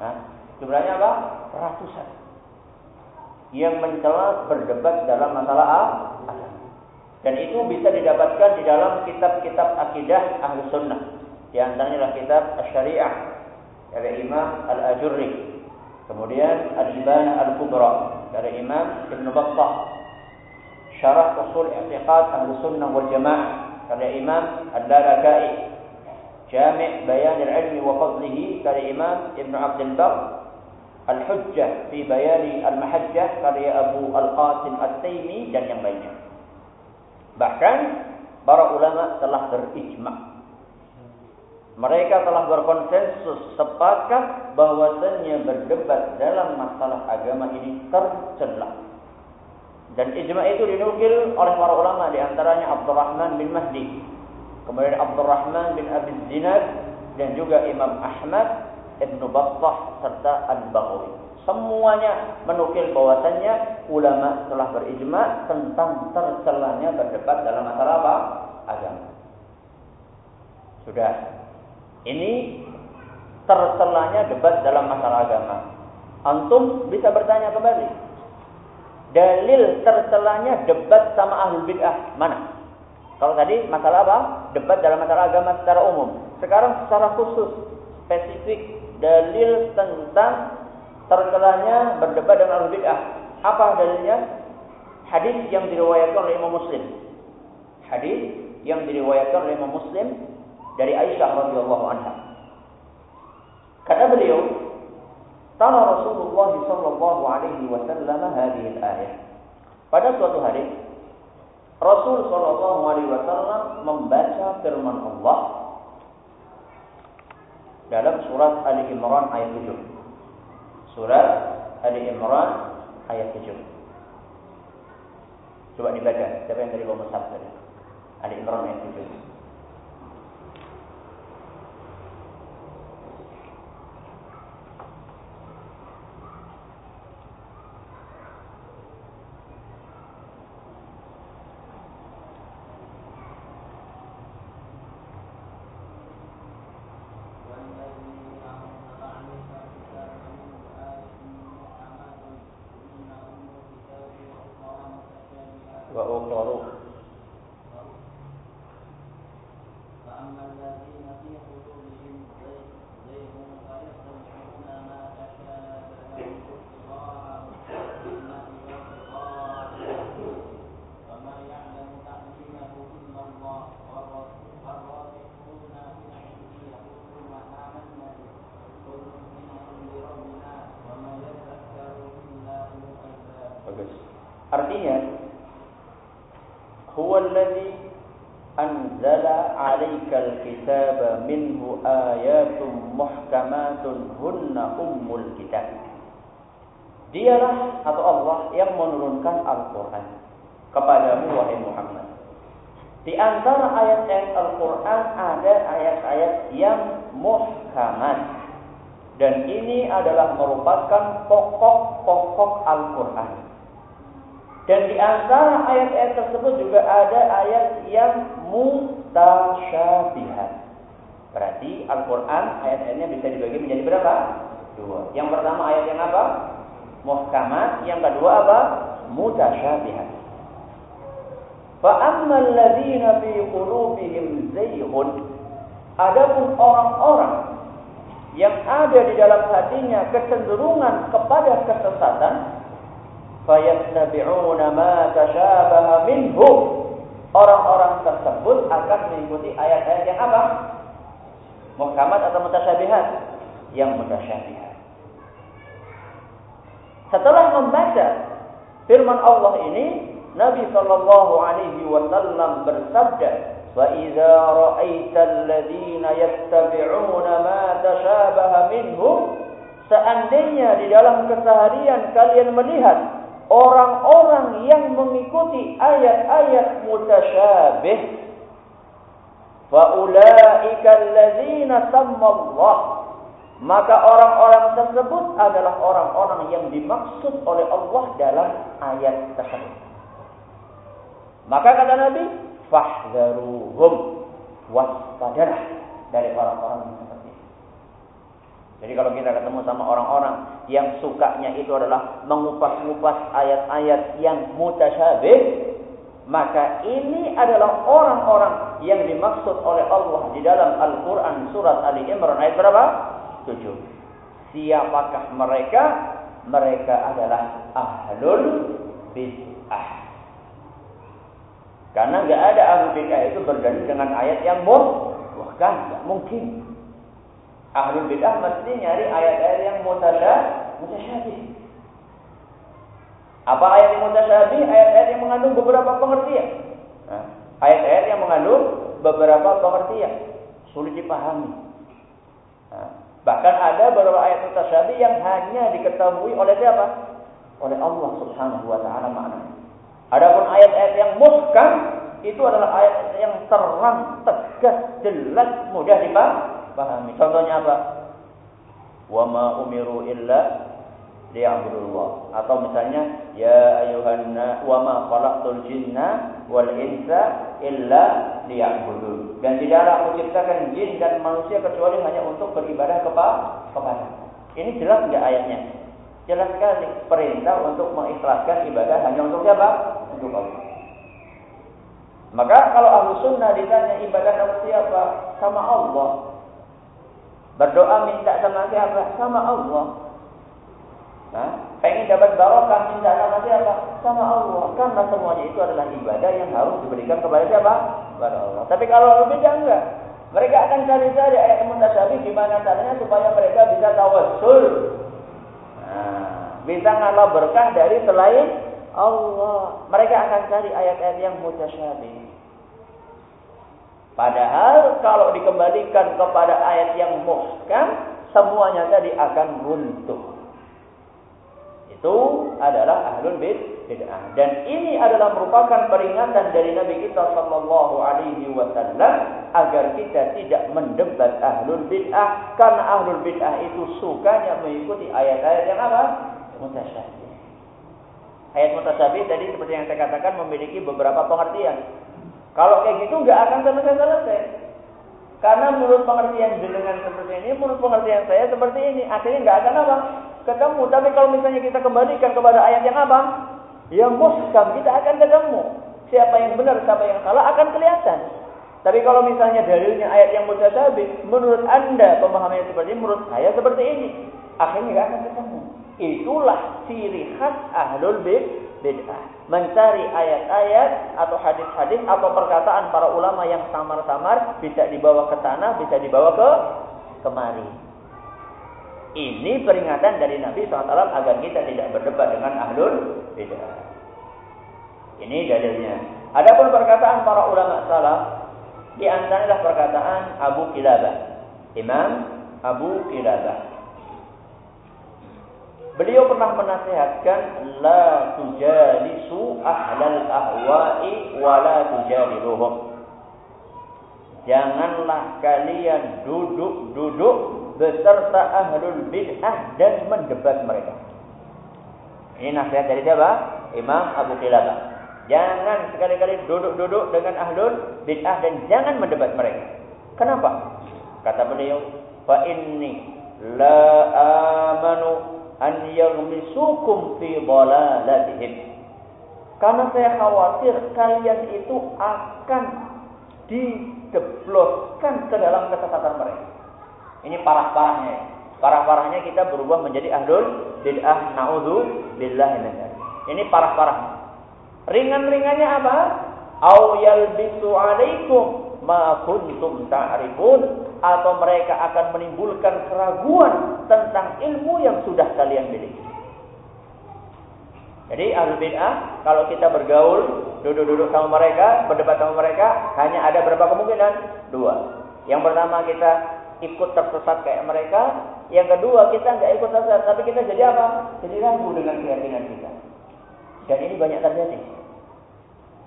nah, jumlahnya apa? Ratusan. Yang mencela berdebat dalam masalah agama. Dan itu bisa didapatkan di dalam kitab-kitab akidah ahlu sunnah. Di antaranya adalah kitab Asy-Syariah dari Imam Al-Ajurri. Kemudian Al-Ibanah Al-Kubra dari Imam Ibn Battah. Syarah Usul I'tiqad Ahlu Sunnah wal Jamaah dari Imam Al-Lalakai. Jami' Bayan Al-Ilmi wa Fadlihi dari Imam Ibn Abdul Bar. Al-Hujjah fi Bayani Al-Mahajjah karya Abu Al-Qasim At-Taimi dan yang lainnya. Bahkan para ulama telah berijma. Mereka telah berkonsensus sepakat bahwasannya berdebat dalam masalah agama ini tercela. Dan ijma itu dinukil oleh para ulama di antaranya Abdurrahman bin Mahdi, kemudian Abdurrahman bin Abi Zinad dan juga Imam Ahmad, Ibnu Battah serta Al-Baghawi. Semuanya menukil bahwasannya ulama telah berijma tentang tercelanya berdebat dalam masalah apa? Agama. Sudah. Ini tercelanya debat dalam masalah agama. Antum bisa bertanya kembali. Dalil tercelanya debat sama ahlul bid'ah mana? Kalau tadi masalah apa? Debat dalam masalah agama secara umum. Sekarang secara khusus, spesifik dalil tentang tercelanya berdebat dengan ahli bid'ah. Apa dalilnya? Hadis yang diriwayatkan oleh Imam Muslim. Hadis yang diriwayatkan oleh Imam Muslim dari Aisyah radhiyallahu anha. Kata beliau, "Tala Rasulullah sallallahu alaihi wasallam hadhihi al-ayah." Pada suatu hari, Rasul sallallahu alaihi wasallam membaca firman Allah dalam surat Ali Imran ayat 7. Surat Ali Imran ayat 7. Coba dibaca. Siapa yang dari mushaf tadi? Ali Imran ayat 7. Ummul kitab. Dialah atau Allah yang menurunkan Al-Qur'an kepadamu wahai Muhammad. Di antara ayat-ayat Al-Quran ada ayat-ayat yang muhkamat. Dan ini adalah merupakan pokok-pokok Al-Quran. Dan di antara ayat-ayat tersebut juga ada ayat yang mutasyabihat. Berarti Al-Quran ayat-ayatnya bisa dibagi menjadi berapa? Dua. Yang pertama ayat yang apa? Muhkamat. Yang kedua apa? Mutasyabihat. Fa'ammal ladhina fi qulubihim zayhun. Adapun orang-orang yang ada di dalam hatinya kecenderungan kepada kesesatan, fayattabi'una ma tashabaha minhu orang-orang tersebut akan mengikuti ayat-ayat yang apa? Muhkamat atau mutasyabihat? Yang mutasyabihat. Setelah membaca firman Allah ini, Nabi Shallallahu Alaihi Wasallam bersabda, "Wa ra'aital ladzina yattabi'una ma tashabaha minhu" Seandainya di dalam keseharian kalian melihat orang-orang yang mengikuti ayat-ayat mutasyabih faulaika alladzina sammallah maka orang-orang tersebut adalah orang-orang yang dimaksud oleh Allah dalam ayat tersebut. Maka kata Nabi fahdharuhum waspadalah dari orang-orang seperti itu jadi kalau kita ketemu sama orang-orang yang sukanya itu adalah mengupas-ngupas ayat-ayat yang mutasyabih maka ini adalah orang-orang yang dimaksud oleh Allah di dalam Al-Quran surat Ali Imran ayat berapa? 7. Siapakah mereka? Mereka adalah ahlul bid'ah. Karena nggak ada ahlul bid'ah itu berdalil dengan ayat yang boh, bahkan nggak mungkin. Ahlul bid'ah mesti nyari ayat-ayat yang mutasyabih. Apa ayat yang mutasyabih? Ayat-ayat yang mengandung beberapa pengertian. Ayat-ayat yang mengandung beberapa pengertian. Sulit dipahami. Bahkan ada beberapa ayat mutasyabih yang hanya diketahui oleh siapa? Oleh Allah Subhanahu wa taala maknanya. Adapun ayat-ayat yang muhkam itu adalah ayat yang terang, tegas, jelas, mudah dipahami. Contohnya apa? Wa ma umiru illa liya'budullah. Atau misalnya ya ayuhan wa ma khalaqtul jinna wal insa illa liya'budun. Dan tidaklah aku ciptakan jin dan manusia kecuali hanya untuk beribadah kepada. Ini jelas enggak ayatnya? Jelas sekali. Perintah untuk mengikhlaskan ibadah hanya untuk siapa? Untuk Allah. Maka kalau ahlu sunnah ditanya ibadah sama siapa? Sama Allah. Berdoa minta sama siapa? Sama Allah Pengen dapat barokah minta sama siapa? Sama Allah. Karena semuanya itu adalah ibadah yang harus diberikan kepada siapa? Kepada Allah. Tapi kalau lebih enggak. Mereka akan cari-cari ayat mutasyabih gimana caranya supaya mereka bisa tawassul. Nah, bisa ngalah berkah dari selain Allah. Mereka akan cari ayat-ayat yang mutasyabih. Padahal kalau dikembalikan kepada ayat yang muhkam, semuanya tadi akan runtuh itu adalah ahlul bid'ah dan ini adalah merupakan peringatan dari Nabi kita sallallahu alaihi wasallam agar kita tidak mendebat ahlul bid'ah karena ahlul bid'ah itu sukanya mengikuti ayat-ayat yang apa? mutasyabih. Ayat mutasyabih tadi seperti yang saya katakan memiliki beberapa pengertian. Kalau kayak gitu nggak akan selesai-selesai. Karena menurut pengertian jenengan seperti ini, menurut pengertian saya seperti ini, akhirnya nggak akan apa? Ketemu. Tapi kalau misalnya kita kembalikan kepada ayat yang apa? Yang muhkam, kita akan ketemu. Siapa yang benar, siapa yang salah akan kelihatan. Tapi kalau misalnya dalilnya ayat yang mutasabih, menurut anda pemahamannya seperti ini, menurut saya seperti ini, akhirnya akan ketemu. Itulah ciri khas ahlul bid'ah. Mencari ayat-ayat atau hadis-hadis atau perkataan para ulama yang samar-samar bisa dibawa ke tanah, bisa dibawa ke kemari. Ini peringatan dari Nabi SAW agar kita tidak berdebat dengan ahlul bid'ah. Ini dalilnya. Adapun perkataan para ulama salaf di antaranya perkataan Abu Kilabah. Imam Abu Kilabah. Beliau pernah menasihatkan la tujalisu ahlal ahwa'i wa la tujadiluhum. Janganlah kalian duduk-duduk beserta ahlul bid'ah dan mendebat mereka. Ini nasihat dari siapa? Imam Abu Qilabah. Jangan sekali-kali duduk-duduk dengan ahlul bid'ah dan jangan mendebat mereka. Kenapa? Kata beliau, fa inni la amanu an yaghmisukum fi dhalalatihim. Karena saya khawatir kalian itu akan dijebloskan ke dalam kesesatan mereka. Ini parah-parahnya. Parah-parahnya kita berubah menjadi ahlul bid'ah naudzu billahi Ini parah-parahnya. Ringan-ringannya apa? Au yalbisu alaikum ma kuntum ta'rifun atau mereka akan menimbulkan keraguan tentang ilmu yang sudah kalian miliki. Jadi ahli bid'ah kalau kita bergaul, duduk-duduk sama mereka, berdebat sama mereka, hanya ada berapa kemungkinan? Dua. Yang pertama kita ikut tersesat kayak mereka. Yang kedua, kita nggak ikut tersesat, tapi kita jadi apa? Jadi ragu dengan keyakinan kita. Dan ini banyak terjadi.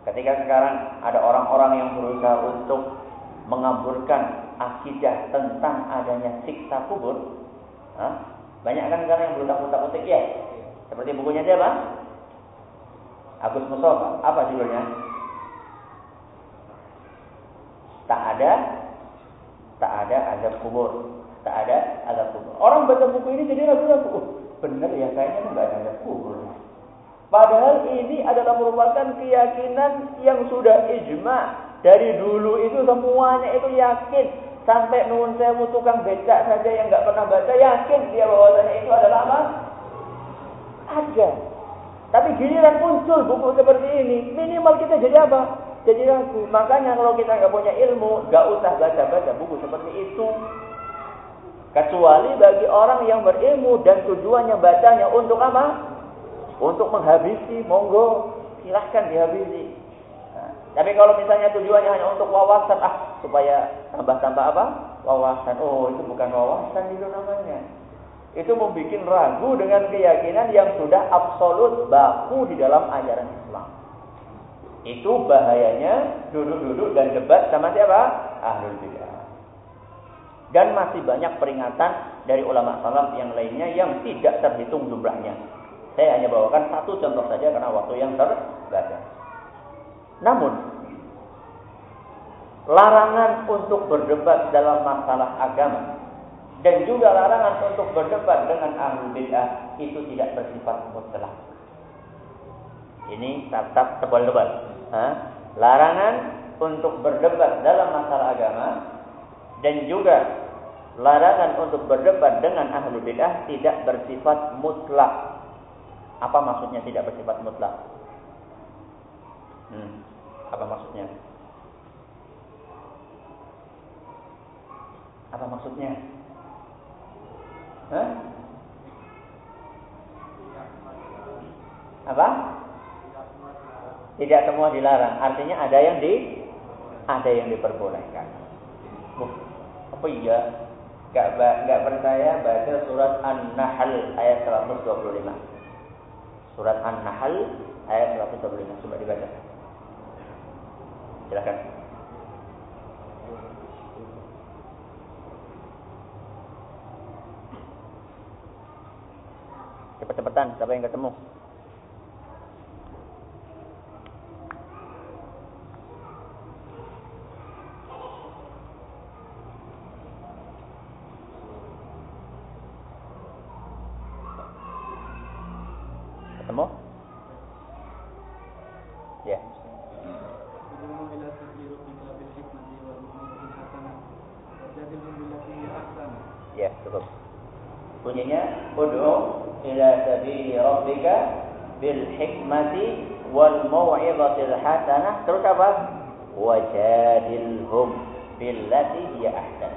Ketika sekarang ada orang-orang yang berusaha untuk mengaburkan akidah tentang adanya siksa kubur, Hah? banyak kan sekarang yang berusaha utak-utik ya. Seperti bukunya siapa? Agus Mustafa. Apa judulnya? Tak ada, tak ada azab kubur. Tak ada azab kubur. Orang baca buku ini jadi ragu-ragu. Oh, benar ya, kayaknya nggak ada azab kubur. Padahal ini adalah merupakan keyakinan yang sudah ijma. Dari dulu itu semuanya itu yakin. Sampai nuhun sewu tukang becak saja yang nggak pernah baca yakin dia bahwasanya itu adalah apa? Ada. Tapi giliran muncul buku seperti ini, minimal kita jadi apa? Jadi ragu. Makanya kalau kita nggak punya ilmu, nggak usah baca-baca buku seperti itu. Kecuali bagi orang yang berilmu dan tujuannya bacanya untuk apa? untuk menghabisi, monggo silahkan dihabisi. Nah, tapi kalau misalnya tujuannya hanya untuk wawasan, ah supaya tambah-tambah apa? Wawasan. Oh itu bukan wawasan itu namanya. Itu membuat ragu dengan keyakinan yang sudah absolut baku di dalam ajaran Islam. Itu bahayanya duduk-duduk dan debat sama siapa? Ahlul bidah. Dan masih banyak peringatan dari ulama salaf yang lainnya yang tidak terhitung jumlahnya. Saya hanya bawakan satu contoh saja karena waktu yang terbatas. Namun, larangan untuk berdebat dalam masalah agama dan juga larangan untuk berdebat dengan ahli bid'ah itu tidak bersifat mutlak. Ini tetap tebal-tebal. Larangan untuk berdebat dalam masalah agama dan juga larangan untuk berdebat dengan ahli bid'ah tidak bersifat mutlak. Apa maksudnya tidak bersifat mutlak? Hmm, apa maksudnya? Apa maksudnya? Hah? Apa? Tidak semua dilarang. Artinya ada yang di ada yang diperbolehkan. Oh, apa iya? Gak, gak percaya baca surat An-Nahl ayat 125. Surat An-Nahl ayat 125. Coba dibaca. Silakan. Cepat-cepatan, siapa yang ketemu? Hikmati wal mau'izatil hasanah terus apa? Wajadilhum billati hiya ahsan.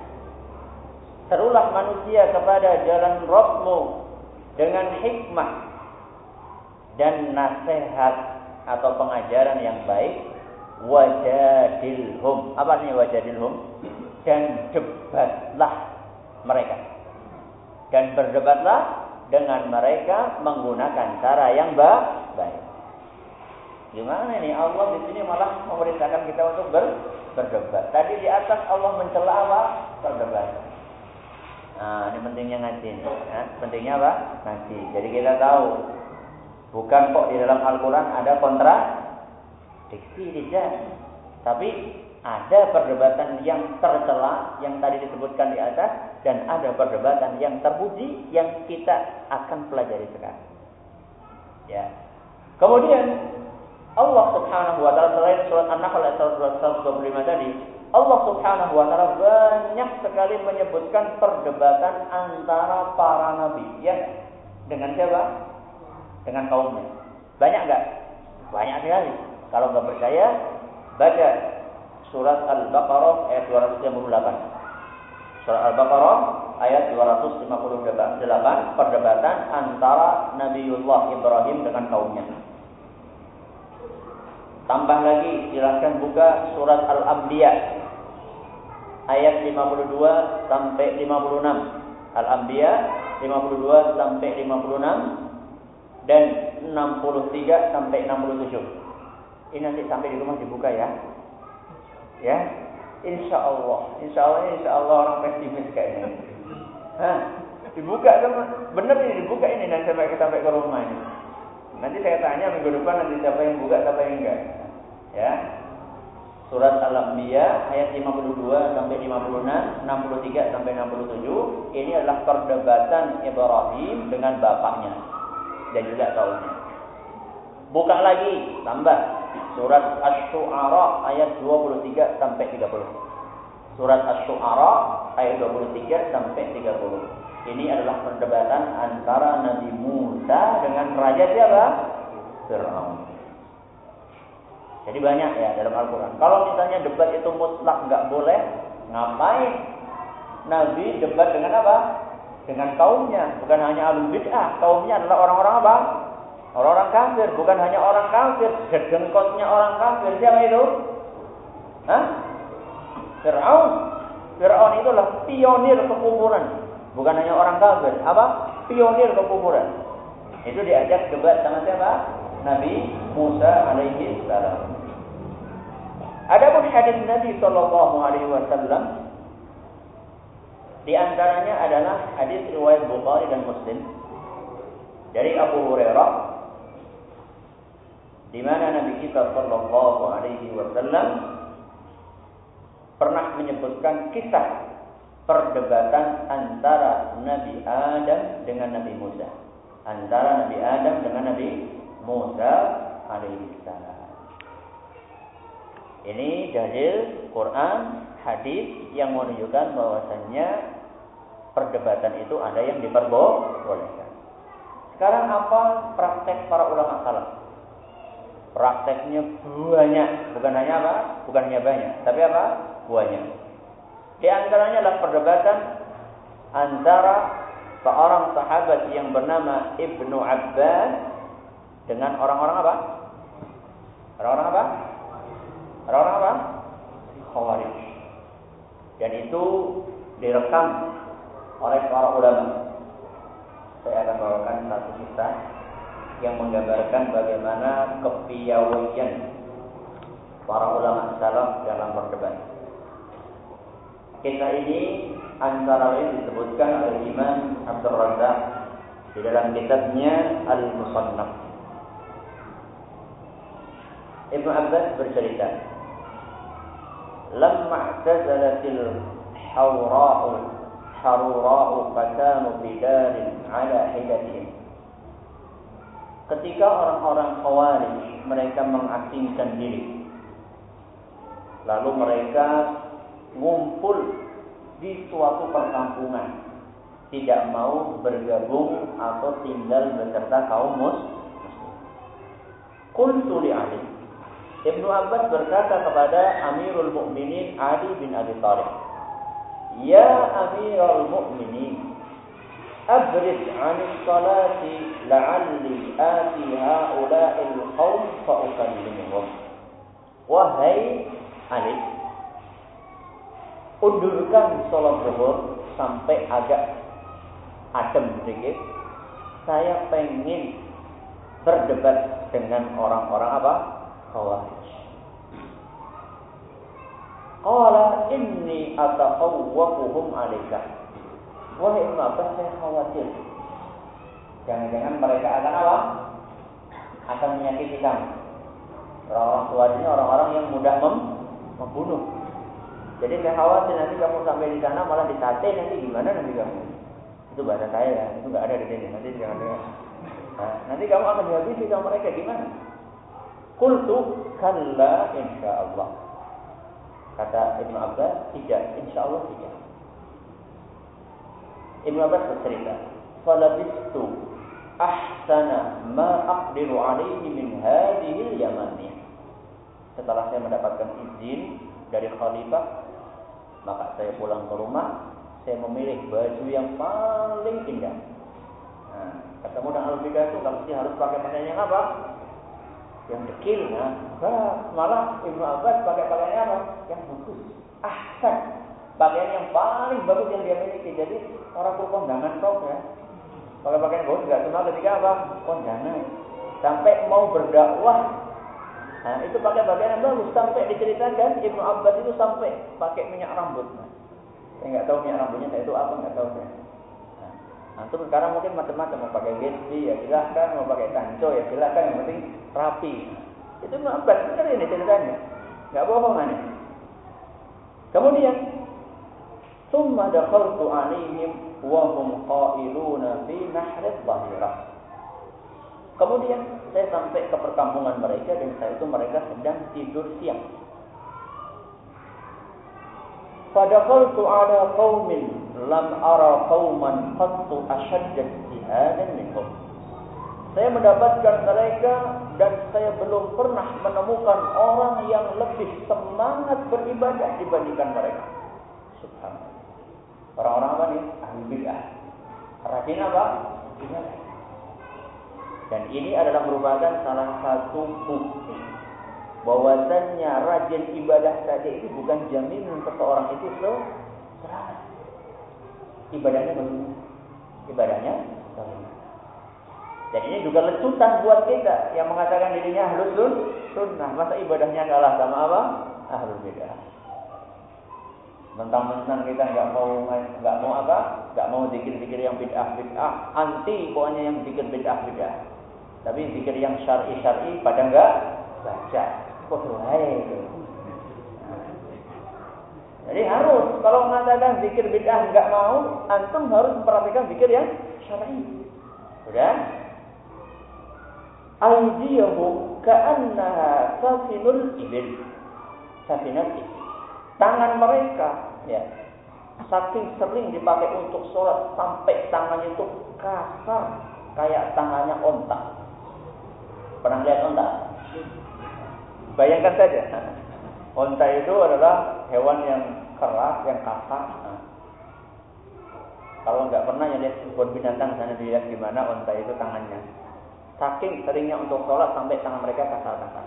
Serulah manusia kepada jalan Rabbmu dengan hikmah dan nasihat atau pengajaran yang baik. Wajadilhum. Apa artinya wajadilhum? Dan debatlah mereka. Dan berdebatlah dengan mereka menggunakan cara yang baik. Gimana ini Allah di sini malah memerintahkan kita untuk ber, berdebat. Tadi di atas Allah mencela apa? Berdebat. Nah, ini pentingnya ngaji. Ya, pentingnya apa? Ngaji. Jadi kita tahu bukan kok di dalam Al-Qur'an ada kontra diksi tidak. Tapi ada perdebatan yang tercela yang tadi disebutkan di atas dan ada perdebatan yang terpuji yang kita akan pelajari sekarang. Ya. Kemudian Allah Subhanahu wa taala selain surat An-Nahl ayat 125 tadi, Allah Subhanahu wa taala banyak sekali menyebutkan perdebatan antara para nabi, ya. Dengan siapa? Dengan kaumnya. Banyak enggak? Banyak sekali. Kalau nggak percaya, baca surat Al-Baqarah ayat 258. Surat Al-Baqarah ayat 258 perdebatan antara Nabiullah Ibrahim dengan kaumnya. Tambah lagi silahkan buka surat Al-Anbiya ayat 52 sampai 56. Al-Anbiya 52 sampai 56 dan 63 sampai 67. Ini nanti sampai di rumah dibuka ya. Ya. Insya Allah, insya Allah, insya Allah orang pesimis kayaknya. Hah, dibuka sama, bener ini dibuka ini dan sampai sampai ke rumah ini. Nanti saya tanya minggu depan nanti siapa yang buka, siapa yang enggak. Ya. Surat Al-Anbiya ayat 52 sampai 56, 63 sampai 67. Ini adalah perdebatan Ibrahim dengan bapaknya dan juga kaumnya. Buka lagi, tambah surat Asy-Syu'ara ayat 23 sampai 30. Surat Asy-Syu'ara ayat 23 sampai 30. Ini adalah perdebatan antara Nabi Musa dengan raja siapa? Fir'aun. Jadi banyak ya dalam Al-Quran. Kalau misalnya debat itu mutlak nggak boleh, ngapain? Nabi debat dengan apa? Dengan kaumnya, bukan hanya alul bid'ah. Kaumnya adalah orang-orang apa? Orang-orang kafir, bukan hanya orang kafir. Sedengkotnya orang kafir. Siapa itu? Hah? Fir'aun. Fir'aun itulah pionir kekufuran. Bukan hanya orang kafir. Apa? Pionir kekufuran. Itu diajak debat sama siapa? Nabi Musa alaihi salam. Adapun hadis Nabi Shallallahu Alaihi Wasallam di antaranya adalah hadis riwayat Bukhari dan Muslim dari Abu Hurairah di mana Nabi kita Shallallahu Alaihi Wasallam pernah menyebutkan kisah perdebatan antara Nabi Adam dengan Nabi Musa antara Nabi Adam dengan Nabi Musa alaihi salam ini dalil Quran, hadis yang menunjukkan bahwasannya perdebatan itu ada yang diperbolehkan. Sekarang apa praktek para ulama salaf? Prakteknya banyak, bukan hanya apa? Bukan hanya banyak, tapi apa? Banyak. Di antaranya adalah perdebatan antara seorang sahabat yang bernama Ibnu Abbas dengan orang-orang apa? Orang-orang apa? Orang-orang apa? Khawarij. Dan itu direkam oleh para ulama. Saya akan bawakan satu kisah yang menggambarkan bagaimana kepiawaian para ulama salaf dalam berdebat. Kisah ini antara lain disebutkan oleh Imam Abdul Razak di dalam kitabnya Al-Musannaf. Ibnu Abbas bercerita, "Lamma tazalatil hawra'u harura'u fatanu bidarin ala hidatihim." Ketika orang-orang Khawarij mereka mengasingkan diri. Lalu mereka ngumpul di suatu perkampungan. Tidak mau bergabung atau tinggal beserta kaum muslim Qultu Ali. Ibnu Abbas berkata kepada Amirul Mukminin Ali bin Abi Thalib, "Ya Amirul Mukminin, 'an salati la'alli ati ha'ula'il qaum fa ukallimuhum." Wahai Ali, undurkan sholat zuhur sampai agak adem sedikit. Saya pengen berdebat dengan orang-orang apa? Khawarij. Qala inni atakhawwafuhum alaika. Wahai Ibn Abbas, saya khawatir. Jangan-jangan mereka akan apa? Akan menyakiti kamu. Orang-orang tua ini orang-orang yang mudah mem membunuh. Jadi saya khawatir nanti kamu sampai di sana malah disate nanti gimana nanti kamu? Itu bahasa saya ya, itu nggak ada di sini. Nanti jangan dengar. Nah, nanti kamu akan dihabisi sama mereka gimana? Kultu kalla insya Allah. Kata Ibnu Abbas, tidak, insya Allah tidak. Ibnu Abbas bercerita, "Falabistu ahsana ma aqdiru alaihi min hadhihi yamaniyah." Setelah saya mendapatkan izin dari khalifah, maka saya pulang ke rumah, saya memilih baju yang paling indah. Nah, ketemu dengan al itu harus pakai pakaian yang apa? yang dekil nah, malah Ibnu Abbas pakai pakaian apa yang bagus ahsan pakaian yang paling bagus yang dia miliki jadi orang berkondangan sok ya pakai pakaian bagus nggak terkenal ketika apa? Kondangan. Sampai mau berdakwah. Nah, itu pakai bagian yang bagus. Sampai diceritakan Ibnu Abbas itu sampai pakai minyak rambut. Nah, saya nggak tahu minyak rambutnya saya itu apa nggak tahu saya. Nah, antum sekarang mungkin macam-macam mau pakai Gatsby ya silahkan, mau pakai tanco ya silahkan, yang penting rapi. Itu Ibnu Abbas benar ini ceritanya, nggak bohong aneh. Kemudian, summa dakhaltu alaihim wahum qailuna fi nahrid zahirah. Kemudian saya sampai ke perkampungan mereka dan saat itu mereka sedang tidur siang. Fadakhaltu ala qaumin lam ara qauman qattu ashadda jihadan minhum. Saya mendapatkan mereka dan saya belum pernah menemukan orang yang lebih semangat beribadah dibandingkan mereka. Subhanallah. Orang-orang apa nih? Ahli bid'ah. Rajin apa? Ibadah. Dan ini adalah merupakan salah satu bukti bahwasannya rajin ibadah saja itu bukan jaminan seseorang itu selamat. Ibadahnya bagaimana? Ibadahnya bagaimana? Dan ini juga lecutan buat kita yang mengatakan dirinya ahlus sunnah. Masa ibadahnya kalah sama apa? Ahlul bid'ah. Mentang-mentang kita nggak mau nggak mau apa? Nggak mau zikir-zikir yang bid'ah bid'ah, anti pokoknya yang zikir bid'ah bid'ah. Tapi zikir yang syar'i syar'i pada nggak baca. Kok itu? Jadi harus kalau mengatakan zikir bid'ah nggak mau, antum harus memperhatikan zikir yang syar'i. Sudah? Aydiyahum ka'annaha safinul ibil. Safinul ibil tangan mereka ya. Saking sering dipakai untuk sholat sampai tangannya itu kasar. Kayak tangannya onta pernah lihat onta bayangkan saja. Onta itu adalah hewan yang keras yang kasar. Kalau nggak pernah ya lihat kebun binatang sana dilihat gimana onta itu tangannya. Saking seringnya untuk sholat sampai tangan mereka kasar-kasar.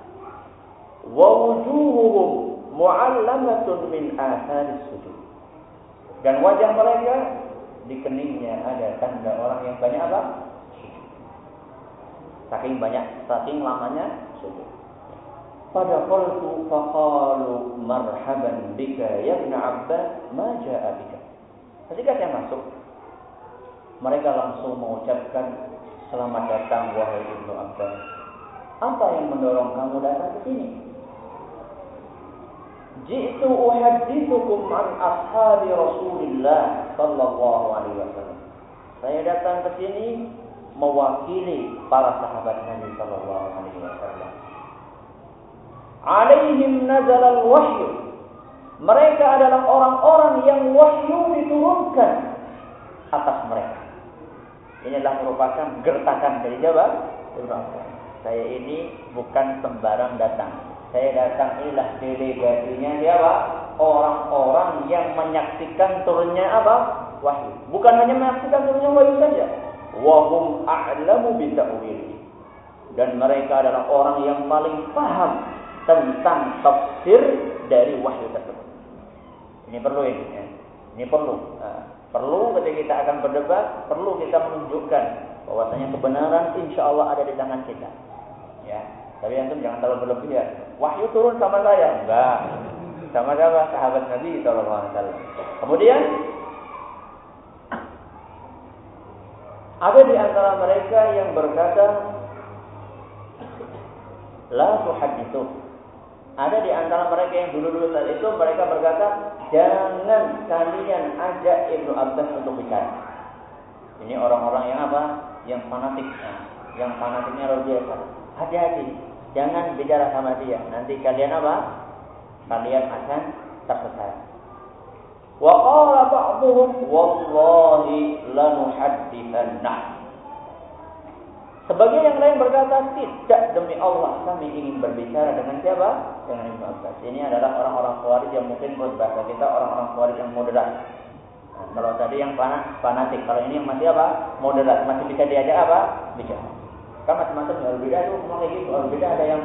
Wa wujuhuhum mu'allamatun min atharis sujud. Dan wajah mereka di keningnya ada tanda orang yang banyak apa? Saking banyak, saking lamanya sujud. Pada qultu faqalu marhaban bika ya Ibn Abbas ma ja'a bika. Ketika saya masuk, mereka langsung mengucapkan selamat datang wahai Ibnu Abbas. Apa yang mendorong kamu datang ke sini? Jitu uhaddithukum an ashabi Rasulillah sallallahu alaihi wasallam. Saya datang ke sini mewakili para sahabat Nabi sallallahu alaihi wasallam. Alaihim nazal al-wahyu. Mereka adalah orang-orang yang wahyu diturunkan atas mereka. Ini adalah merupakan gertakan dari Jawa. Saya ini bukan sembarang datang saya datang inilah delegasinya siapa? Orang-orang yang menyaksikan turunnya apa? Wahyu. Bukan hanya menyaksikan turunnya wahyu saja. Wahum a'lamu bita'wili. Dan mereka adalah orang yang paling paham tentang tafsir dari wahyu tersebut. Ini perlu ini. Ya. Ini perlu. Nah, perlu ketika kita akan berdebat, perlu kita menunjukkan bahwasanya kebenaran insya Allah ada di tangan kita. Ya, tapi antum jangan terlalu berlebihan. Wahyu turun sama saya. Enggak. Sama siapa? Sahabat Nabi SAW. Kemudian ada di antara mereka yang berkata La tuhadithu. Ada di antara mereka yang dulu-dulu saat itu mereka berkata, jangan kalian ajak Ibnu Abbas untuk bicara. Ini orang-orang yang apa? Yang fanatik. Yang fanatiknya luar biasa. Hati-hati. Jangan bicara sama dia. Nanti kalian apa? Kalian akan tersesat. Wa qala ba'dhum wallahi lanuhaddithanna. Sebagian yang lain berkata, tidak demi Allah kami ingin berbicara dengan siapa? Dengan Ibnu Abbas. Ini adalah orang-orang Khawarij yang mungkin menurut bahasa kita orang-orang Khawarij yang moderat. Nah, kalau tadi yang fanatik, kalau ini yang masih apa? Moderat, masih bisa diajak apa? Bicara. Kan macam-macam ya beda itu memang kayak gitu. Beda ada yang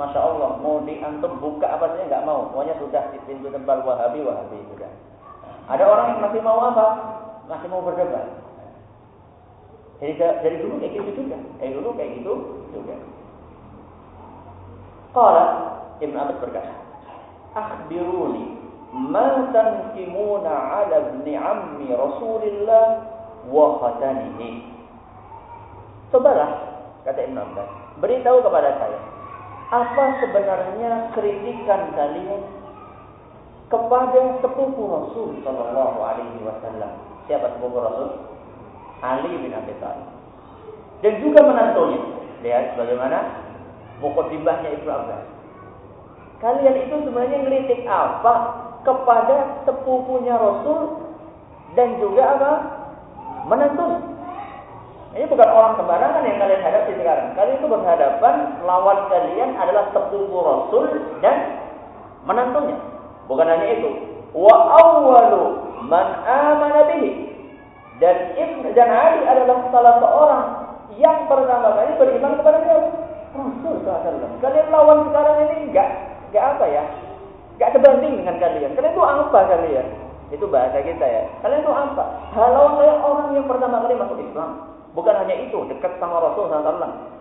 Masya Allah mau diantum buka apa saja nggak mau. Pokoknya sudah di pintu tebal wahabi wahabi sudah. Ada orang yang masih mau apa? Masih mau berdebat. Jadi dari dulu kayak gitu juga. Dari dulu kayak gitu juga. Qala Ibn Abbas berkata, "Akhbiruni ma tanqimuna 'ala ibni ammi Rasulillah wa khatanihi." Cobalah, kata Ibn Abbas, beritahu kepada saya, apa sebenarnya kritikan kalian kepada sepupu Rasul Shallallahu Alaihi Wasallam? Siapa sepupu Rasul? Ali bin Abi Thalib. Dan juga menantunya. Lihat bagaimana mukadimahnya Ibnu Abbas. Kalian itu sebenarnya ngelitik apa kepada sepupunya Rasul dan juga apa? Menantunya. Ini bukan orang sembarangan yang kalian hadapi sekarang. Kalian itu berhadapan lawan kalian adalah sepupu Rasul dan menantunya. Bukan hanya itu. Wa awwalu man amana bihi. Dan Ibn dan Ali adalah salah seorang yang pertama kali beriman kepada dia. Rasul SAW. Kalian lawan sekarang ini enggak, enggak apa ya? Enggak sebanding dengan kalian. Kalian itu apa kalian? Itu bahasa kita ya. Kalian itu apa? Lawan saya orang yang pertama kali masuk Islam. Bukan hanya itu, dekat sama Rasul SAW.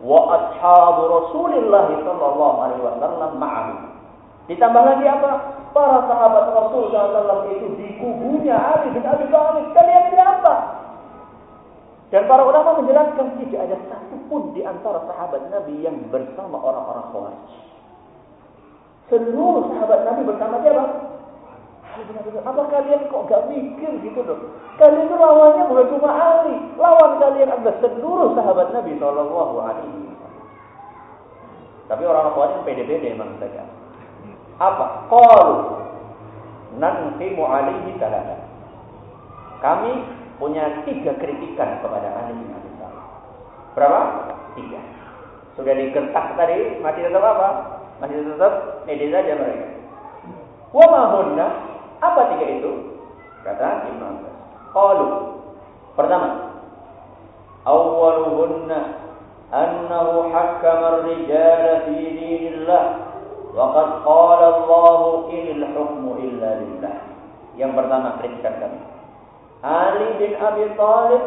Wa ashabu Rasulillah sallallahu alaihi wasallam ma'ahu. Ditambah lagi apa? Para sahabat Rasul SAW itu di kubunya Ali bin Abi Thalib. Kalian ini apa? Dan para ulama menjelaskan tidak ada satupun di antara sahabat Nabi yang bersama orang-orang Khawarij. Seluruh sahabat Nabi bersama siapa? Ali bin Abi Thalib. Apa kalian kok gak mikir gitu loh? Kalian itu lawannya bukan cuma Ali. Lawan kalian adalah seluruh sahabat Nabi Shallallahu Alaihi. Tapi orang-orang Khawarij pede-pede memang mereka. Apa? Qalu nanqimu alaihi talata. Kami punya tiga kritikan kepada Ali bin Abi Thalib. Berapa? Tiga. Sudah digertak tadi, masih tetap apa? Masih tetap pede saja mereka. Wa ma hunna? Apa tiga itu? Kata Abbas. Qalu. Pertama, awwaluhunna annahu hakkama ar-rijala fi dinillah Waqad qala Allah inil hukmu illa lillah. Yang pertama kritikan kami. Ali bin Abi Thalib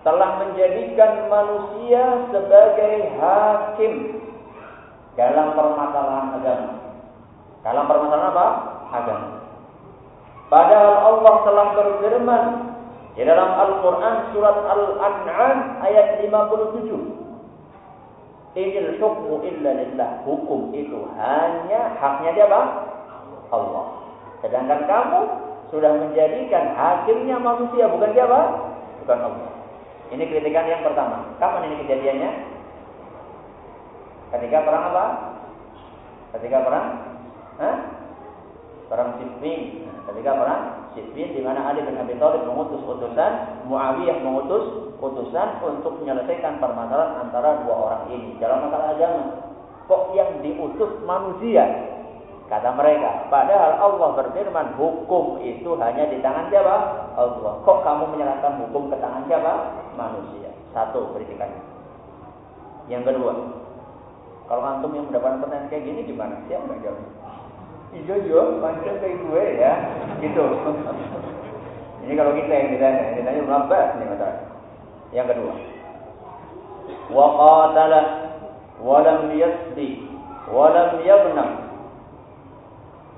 telah menjadikan manusia sebagai hakim dalam permasalahan agama. Dalam permasalahan apa? Agama. Padahal Allah telah berfirman di dalam Al-Quran surat Al-An'am ayat 57. Inil hukmu illa lillah. Hukum itu hanya haknya siapa? Allah. Sedangkan kamu sudah menjadikan hakimnya manusia, bukan siapa? Bukan Allah. Ini kritikan yang pertama. Kapan ini kejadiannya? Ketika perang apa? Ketika perang? Hah? Perang Siffin. Ketika perang Siffin di mana Ali bin Abi Thalib mengutus utusan, Muawiyah mengutus utusan untuk menyelesaikan permasalahan antara dua orang ini dalam masalah agama. Kok yang diutus manusia? Kata mereka, padahal Allah berfirman hukum itu hanya di tangan siapa? Allah. Kok kamu menyerahkan hukum ke tangan siapa? Manusia. Satu kritikannya. Yang kedua, kalau antum yang mendapatkan pertanyaan kayak gini gimana? Siapa nggak jawab? Iya iya, macam kayak gue ya, gitu. Ini kalau kita yang ditanya, yang ditanya belum nih masalah. Yang kedua, wa qatala wa lam yasbi wa lam yaghnam.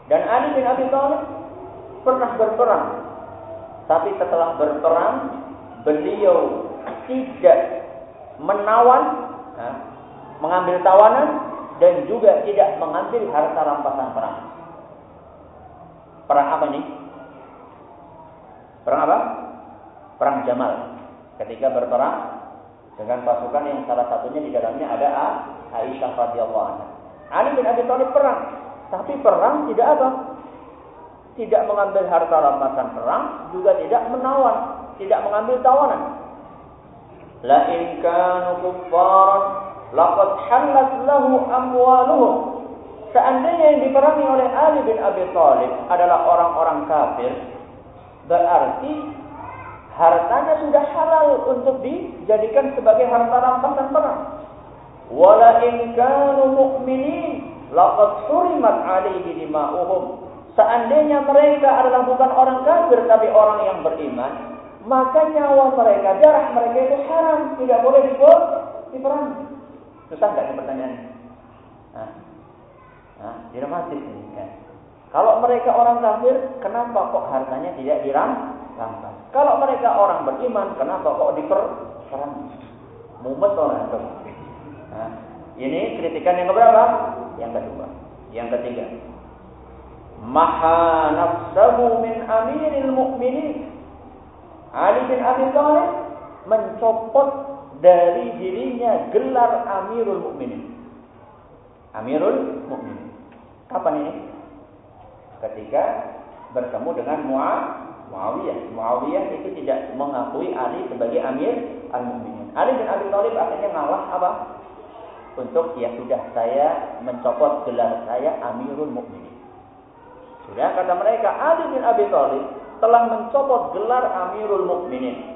Dan Ali bin Abi Thalib pernah berperang, tapi setelah berperang beliau tidak menawan, mengambil tawanan dan juga tidak mengambil harta rampasan perang. Perang apa ini? Perang apa? Perang Jamal. Ketika berperang dengan pasukan yang salah satunya di dalamnya ada Aisyah radhiyallahu anha. Ali bin Abi Thalib perang, tapi perang tidak apa? Tidak mengambil harta rampasan perang, juga tidak menawan, tidak mengambil tawanan. La in kanu kuffaran laqad halat lahu amwaluhum Seandainya yang diperangi oleh Ali bin Abi Thalib adalah orang-orang kafir, berarti hartanya sudah halal untuk dijadikan sebagai harta rampasan perang. Wala in kanu mu'minin laqad hurimat alaihi dima'uhum. Seandainya mereka adalah bukan orang kafir tapi orang yang beriman, maka nyawa mereka, darah mereka itu tidak boleh diperangi. Susah nggak nih pertanyaan? Nah, nah, dilematis ini. Ya. Kalau mereka orang kafir, kenapa kok hartanya tidak dirampas? Kalau mereka orang beriman, kenapa kok diperang? Mumet orang itu. Nah, ini kritikan yang keberapa? Yang kedua. Yang ketiga. Maha nafsahu min amiril mu'minin. Ali bin Abi Thalib mencopot dari dirinya gelar Amirul Mukminin. Amirul Mukminin. Kapan ini? ketika bertemu dengan Muawiyah. Muawiyah itu tidak mengakui Ali sebagai Amir Al-Mukminin. Ali bin Abi Thalib akhirnya ngalah apa? Untuk ya sudah saya mencopot gelar saya Amirul Mukminin. Sudah kata mereka Ali bin Abi Thalib telah mencopot gelar Amirul Mukminin.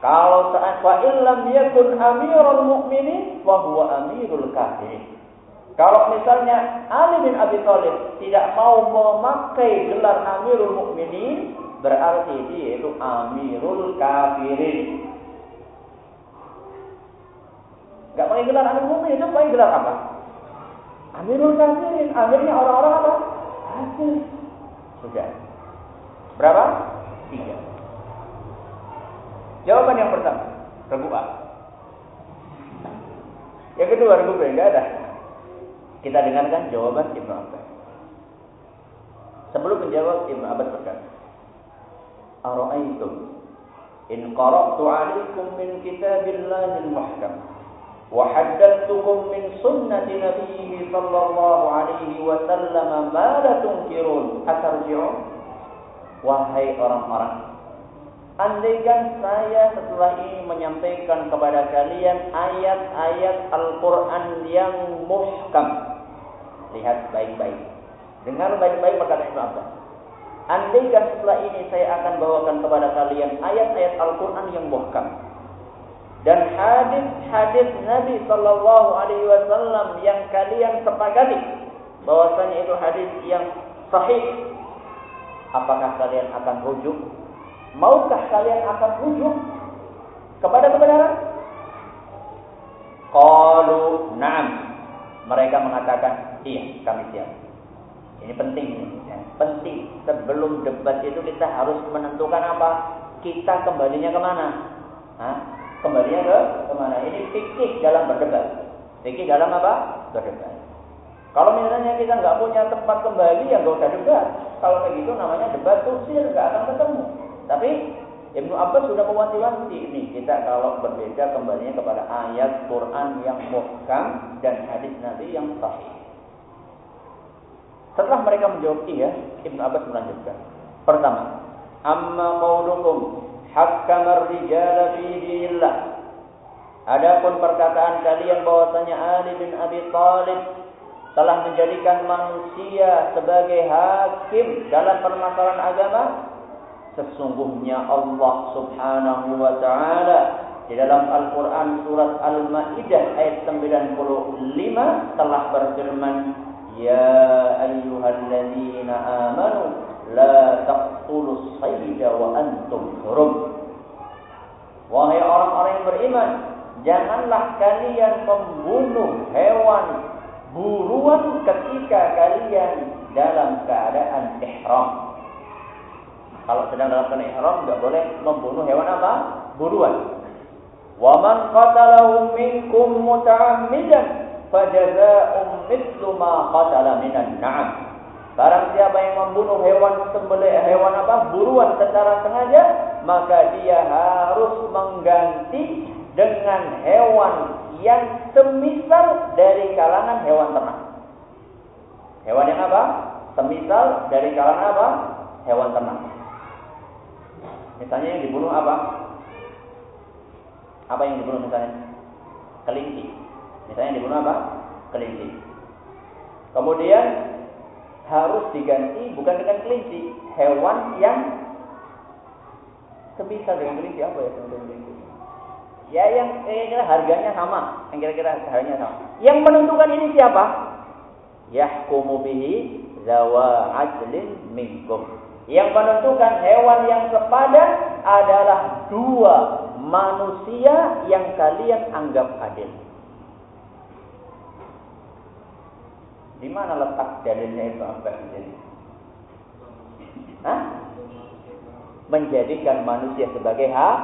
Kalau saat wa illam yakun Amirul Mukminin wa huwa Amirul Kafirin. Kalau misalnya Ali bin Abi Thalib tidak mau memakai gelar Amirul Mukminin, berarti dia itu Amirul Kafirin. Gak pakai gelar Amirul Mukminin, itu pakai gelar apa? Amirul Kafirin. Akhirnya orang-orang apa? Kafir. Sudah. Berapa? Tiga. Jawaban yang pertama, regu A. Yang kedua, regu B. Enggak ada. Kita dengarkan jawaban Ibnu Abbas. Sebelum menjawab Ibnu Abbas berkata, "Ara'aitum in qara'tu 'alaikum min kitabillahi al-muhkam wa haddathtukum min sunnati nabiyhi sallallahu alaihi wasallam ma la tunkirun atarji'un?" Wahai orang-orang Andaikan saya setelah ini menyampaikan kepada kalian ayat-ayat Al-Quran yang muhkam Lihat baik-baik. Dengar baik-baik perkataan Ibnu Abbas. Andaikan setelah ini saya akan bawakan kepada kalian ayat-ayat Al-Quran yang muhkam dan hadis-hadis Nabi Shallallahu Alaihi Wasallam yang kalian sepakati bahwasanya itu hadis yang sahih. Apakah kalian akan rujuk? Maukah kalian akan rujuk kepada kebenaran? Qalu na'am. Mereka mengatakan Iya, kami siap. Ini penting. Ya. Penting. Sebelum debat itu kita harus menentukan apa? Kita kembalinya ke mana? Hah? Kembalinya ke ke mana? Ini fikih dalam berdebat. Fikih dalam apa? Berdebat. Kalau misalnya kita nggak punya tempat kembali, ya nggak usah debat. Kalau kayak gitu namanya debat tusir, nggak akan ketemu. Tapi Ibnu Abbas sudah mewanti-wanti ini kita kalau berbeda kembalinya kepada ayat Quran yang muhkam dan hadis Nabi yang sahih. Setelah mereka menjawab iya, Ibn Abbas melanjutkan. Pertama, amma qaulukum hakkama ar-rijal fi dinillah. Adapun perkataan kalian bahwasanya Ali bin Abi Thalib telah menjadikan manusia sebagai hakim dalam permasalahan agama, sesungguhnya Allah Subhanahu wa taala di dalam Al-Qur'an surat Al-Maidah ayat 95 telah berfirman يا أيها الذين آمنوا لا تقتلوا الصيد وأنتم حرم Wahai orang-orang yang beriman, janganlah kalian membunuh hewan buruan ketika kalian dalam keadaan ihram. Kalau sedang dalam keadaan ihram, tidak boleh membunuh hewan apa? Buruan. Wa man qatalahu minkum muta'ammidan fajaza'um mithlu ma qatala minan. Barang siapa yang membunuh hewan sembelih hewan apa? buruan secara sengaja, maka dia harus mengganti dengan hewan yang semisal dari kalangan hewan ternak. Hewan yang apa? Semisal dari kalangan apa? Hewan ternak. Misalnya yang dibunuh apa? Apa yang dibunuh misalnya? Kelinci. Misalnya dibunuh apa? Kelinci. Kemudian harus diganti bukan dengan kelinci, hewan yang semisal dengan kelinci apa ya dengan kelinci? Ya yang kira-kira harganya sama, yang kira-kira harganya sama. Yang menentukan ini siapa? Yahkumu bihi zawa adlin minkum. Yang menentukan hewan yang sepadan adalah dua manusia yang kalian anggap adil. Di mana letak dalilnya itu apa ini? Hah? Menjadikan manusia sebagai hak.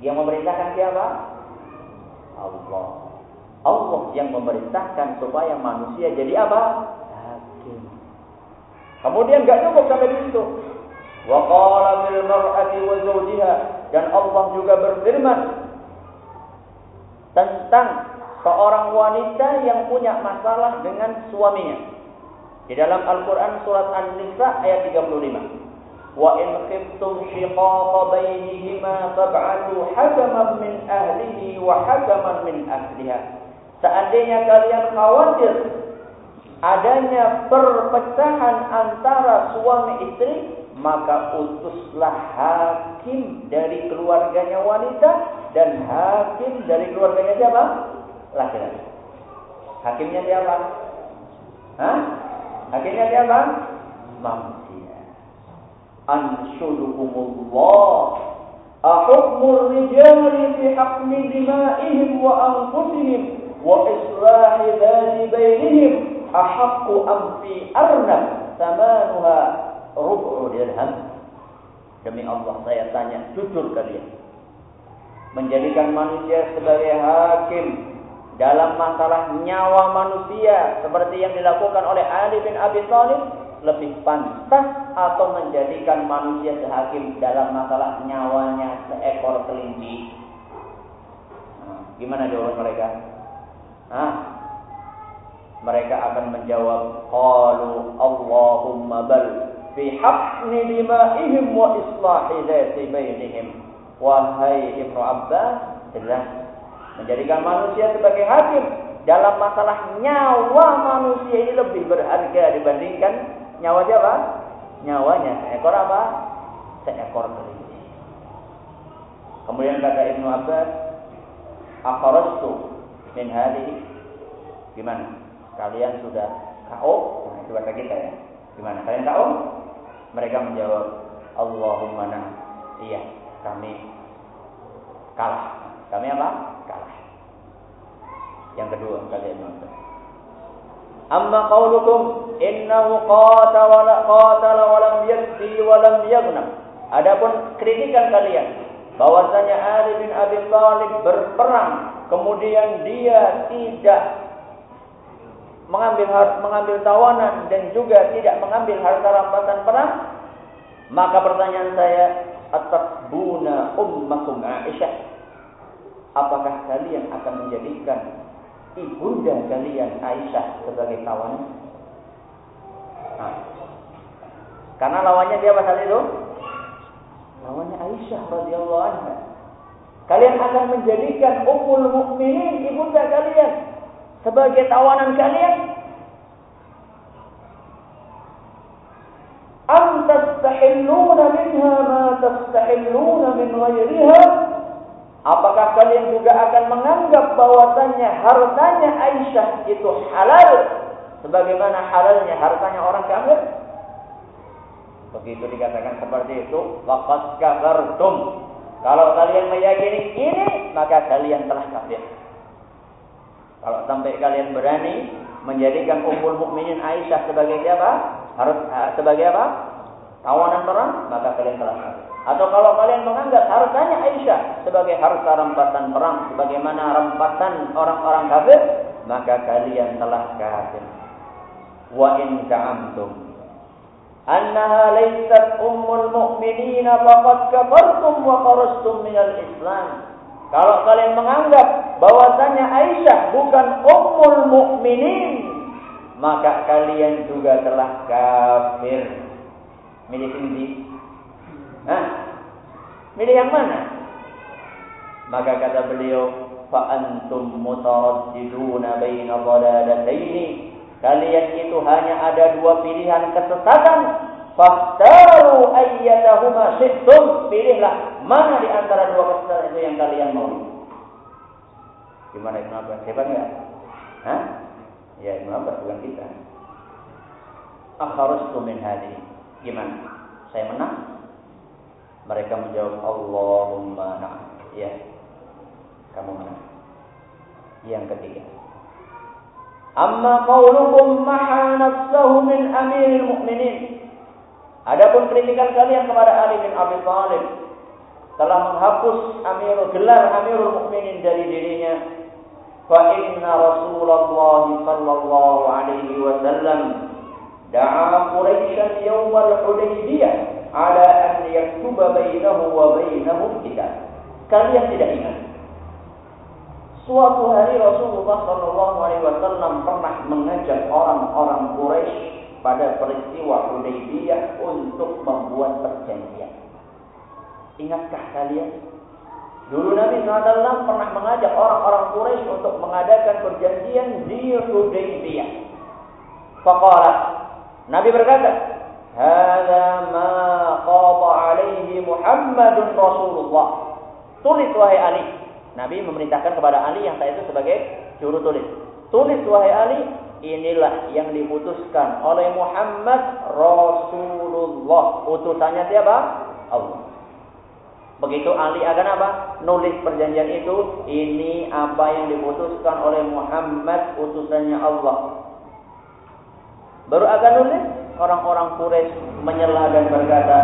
Yang memerintahkan siapa? Allah. Allah yang memerintahkan supaya manusia jadi apa? Hakim. Kemudian gak cukup sampai di situ. Wa qala fil mar'ati wa zawjiha dan Allah juga berfirman tentang seorang wanita yang punya masalah dengan suaminya. Di dalam Al-Qur'an surat An-Nisa ayat 35. Wa in khiftum shiqaqa bainihima fab'athu hakaman min ahlihi wa hakaman min ahliha. Seandainya kalian khawatir adanya perpecahan antara suami istri, maka utuslah hakim dari keluarganya wanita dan hakim dari keluarganya siapa? Laki-laki. Hakimnya siapa? Hah? Hakimnya siapa? Manusia. Anshudukumullah. Ahukmur rijali fi haqmi dima'ihim wa anfusihim wa islahi dhati bainihim ahaqqu am fi arnab thamanuha rubu'u dirham. Demi Allah saya tanya, jujur kalian. Menjadikan manusia sebagai hakim dalam masalah nyawa manusia seperti yang dilakukan oleh Ali bin Abi Thalib lebih pantas atau menjadikan manusia sehakim dalam masalah nyawanya seekor kelinci. Nah, gimana jawaban mereka? Hah? Mereka akan menjawab, "Qalu Allahumma bal fi dima'ihim wa islahi dzati bainihim." Wahai Ibnu Abbas, jelas menjadikan manusia sebagai hakim dalam masalah nyawa manusia ini lebih berharga dibandingkan nyawa siapa? Nyawanya seekor apa? Seekor kelinci. Kemudian kata Ibnu Abbas, "Akharastu min hadhihi?" Gimana? Kalian sudah kau? Nah, itu bahasa kita ya. Gimana? Kalian kau? Mereka menjawab, Allahumma na. Iya, kami kalah. Kami apa? Kalah. Yang kedua, kalian nonton. Amma qaulukum innahu qatala qatala wa lam yakfi wa lam. Adapun kritikan kalian bahwasanya Ali bin Abi Thalib berperang kemudian dia tidak mengambil mengambil tawanan dan juga tidak mengambil harta rampasan perang maka pertanyaan saya atasbuna ummakum Aisyah apakah kalian akan menjadikan ibunda kalian Aisyah sebagai tawanan nah, karena lawannya dia pasal itu lawannya Aisyah radhiyallahu anha kalian akan menjadikan ummul mukminin ibunda kalian sebagai tawanan kalian? Am tastahilluna minha ma tastahilluna min ghairiha? Apakah kalian juga akan menganggap bahwasannya hartanya Aisyah itu halal sebagaimana halalnya hartanya orang kafir? Begitu dikatakan seperti itu, waqad kafartum. Kalau kalian meyakini ini, maka kalian telah kafir. Kalau sampai kalian berani menjadikan ummul mukminin Aisyah sebagai siapa? Harus sebagai apa? Tawanan perang, maka kalian telah kafir. Atau kalau kalian menganggap hartanya Aisyah sebagai harta rampasan perang sebagaimana rampasan orang-orang kafir, maka kalian telah kafir. Wa in ta'amtum annaha laysat ummul mu'minin faqad kafartum wa kharajtum minal Islam. Kalau kalian menganggap bahwasanya Aisyah bukan ummul mukminin, maka kalian juga telah kafir. Milih sendiri. Nah, milih yang mana? Maka kata beliau, fa antum mutaraddiduna baina dhalalataini. Kalian itu hanya ada dua pilihan kesesatan. Fahtaru ayyatahuma syi'tum. Pilihlah mana di antara dua kesesatan itu yang kalian mau. Gimana Ibn Abbas? Hebat nggak? Hah? Ya Ibn Abbas bukan kita. Akharustu min hadi. Gimana? Saya menang? Mereka menjawab Allahumma na'am. Ya. Kamu menang. Yang ketiga. Amma qaulukum maha nafsahu min amiril mu'minin. Adapun kritikan kalian kepada Ali bin Abi Thalib telah menghapus Amirul gelar Amirul Mukminin dari dirinya. Fa inna Rasulullah sallallahu alaihi wasallam da'a Quraisyan yawmal Hudaybiyah ala an yaktuba bainahu wa bainahum kitab. Kalian tidak ingat Suatu hari Rasulullah Shallallahu Alaihi Wasallam pernah mengajak orang-orang Quraisy pada peristiwa Hudaybiyah untuk membuat perjanjian. Ingatkah kalian? Dulu Nabi SAW pernah mengajak orang-orang Quraisy untuk mengadakan perjanjian di Hudaybiyah. Faqala Nabi berkata, "Hada ma qada alaihi Muhammadun Rasulullah." Tulis wahai Ali, Nabi memerintahkan kepada Ali yang saat itu sebagai juru tulis. Tulis wahai Ali, inilah yang diputuskan oleh Muhammad Rasulullah. Utusannya siapa? Allah. Begitu Ali akan apa? Nulis perjanjian itu, ini apa yang diputuskan oleh Muhammad utusannya Allah. Baru akan nulis, orang-orang Quraisy menyela dan berkata,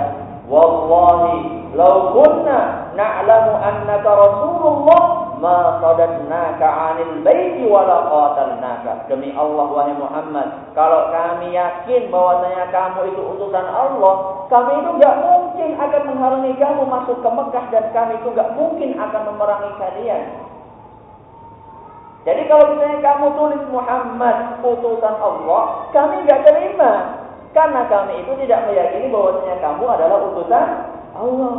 Wallahi law kunna na'lamu annaka Rasulullah ma sadatnaka 'anil baiti wa la qatalnaka. Demi Allah wahai Muhammad, kalau kami yakin bahwasanya kamu itu utusan Allah, kami itu enggak mungkin akan menghalangi kamu masuk ke Mekah dan kami itu enggak mungkin akan memerangi kalian. Jadi kalau misalnya kamu tulis Muhammad utusan Allah, kami enggak terima. Karena kami itu tidak meyakini bahwasanya kamu adalah utusan Allah.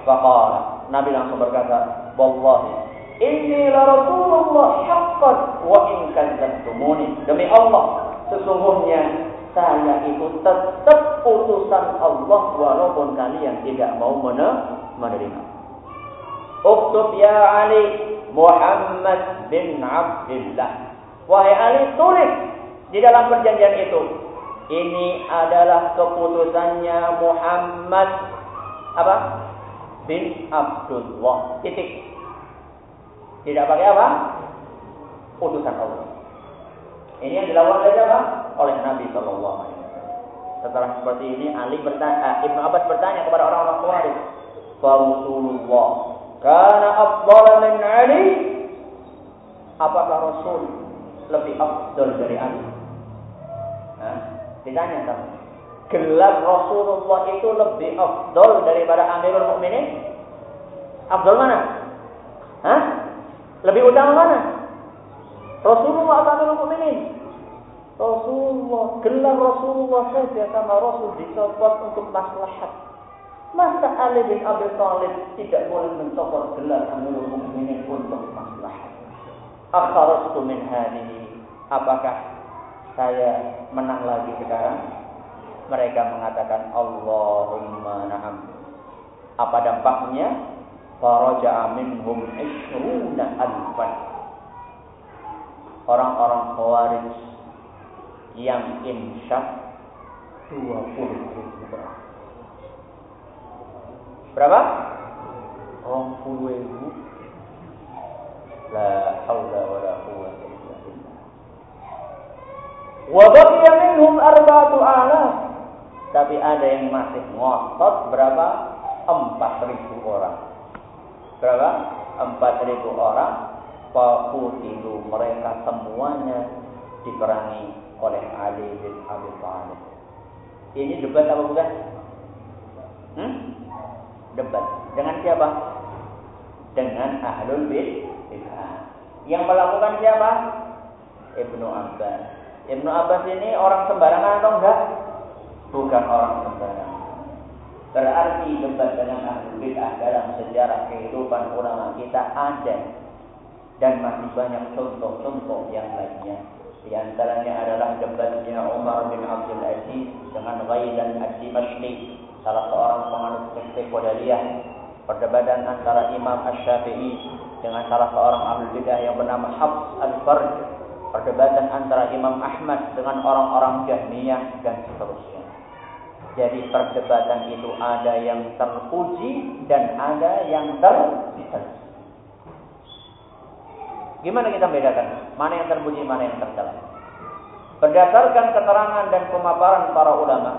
Faqala, Nabi langsung berkata, "Wallahi, inni la Rasulullah haqqan wa in kadzabtumuni." Demi Allah, sesungguhnya saya itu tetap utusan Allah walaupun kalian tidak mau menerima. Uktub ya Ali Muhammad bin Abdullah. Wahai Ali, tulis di dalam perjanjian itu ini adalah keputusannya Muhammad apa? bin Abdullah. Titik. Tidak pakai apa? Utusan Allah. Ini yang dilakukan oleh siapa? Oleh Nabi Shallallahu Alaihi. Setelah seperti ini, Ali bertanya, Ibnu Abbas bertanya kepada orang-orang Khawarij, Rasulullah karena afdal min Ali apakah Rasul lebih afdal dari Ali? Ditanya sama. Gelar Rasulullah itu lebih afdol daripada Amirul Mukminin? Afdol mana? Hah? Lebih utama mana? Rasulullah atau Amirul Mukminin? Rasulullah. Gelar Rasulullah saja sama Rasul dicopot untuk maslahat. Masa Ali bin Abi Thalib tidak boleh mencopot gelar Amirul Mukminin untuk maslahat? Akharastu min hadihi. Apakah saya menang lagi sekarang? Mereka mengatakan Allahumma na'am. Apa dampaknya? Faraja'a minhum ishruna alfan. Orang-orang khawarij yang insyaf 20 ribu orang. Berapa? 20 ribu. La haula wa la quwwata. Wa baqiya minhum arba'atu alaf. Tapi ada yang masih ngotot berapa? 4000 orang. Berapa? 4000 orang. Fakutilu mereka semuanya diperangi oleh Ali bin Abi Thalib. Ini debat apa bukan? Hmm? Debat. Dengan siapa? Dengan Ahlul Bid'ah. Yang melakukan siapa? Ibnu Abbas. Ibnu Abbas ini orang sembarangan atau enggak? Bukan orang sembarangan. Berarti debat dengan Ahlul Bid'ah dalam sejarah kehidupan ulama kita ada. Dan masih banyak contoh-contoh yang lainnya. Di antaranya adalah debatnya Umar bin Abdul Aziz dengan Ghailan Ad-Dimashqi, salah seorang penganut sekte Qadariyah. Perdebatan antara Imam Ash-Syafi'i dengan salah seorang ahli bidah yang bernama Habs Al-Farj. Perdebatan antara Imam Ahmad dengan orang-orang Jahmiyah dan seterusnya. Jadi perdebatan itu ada yang terpuji dan ada yang tercela. Gimana kita bedakan? Mana yang terpuji, mana yang tercela? Berdasarkan keterangan dan pemaparan para ulama,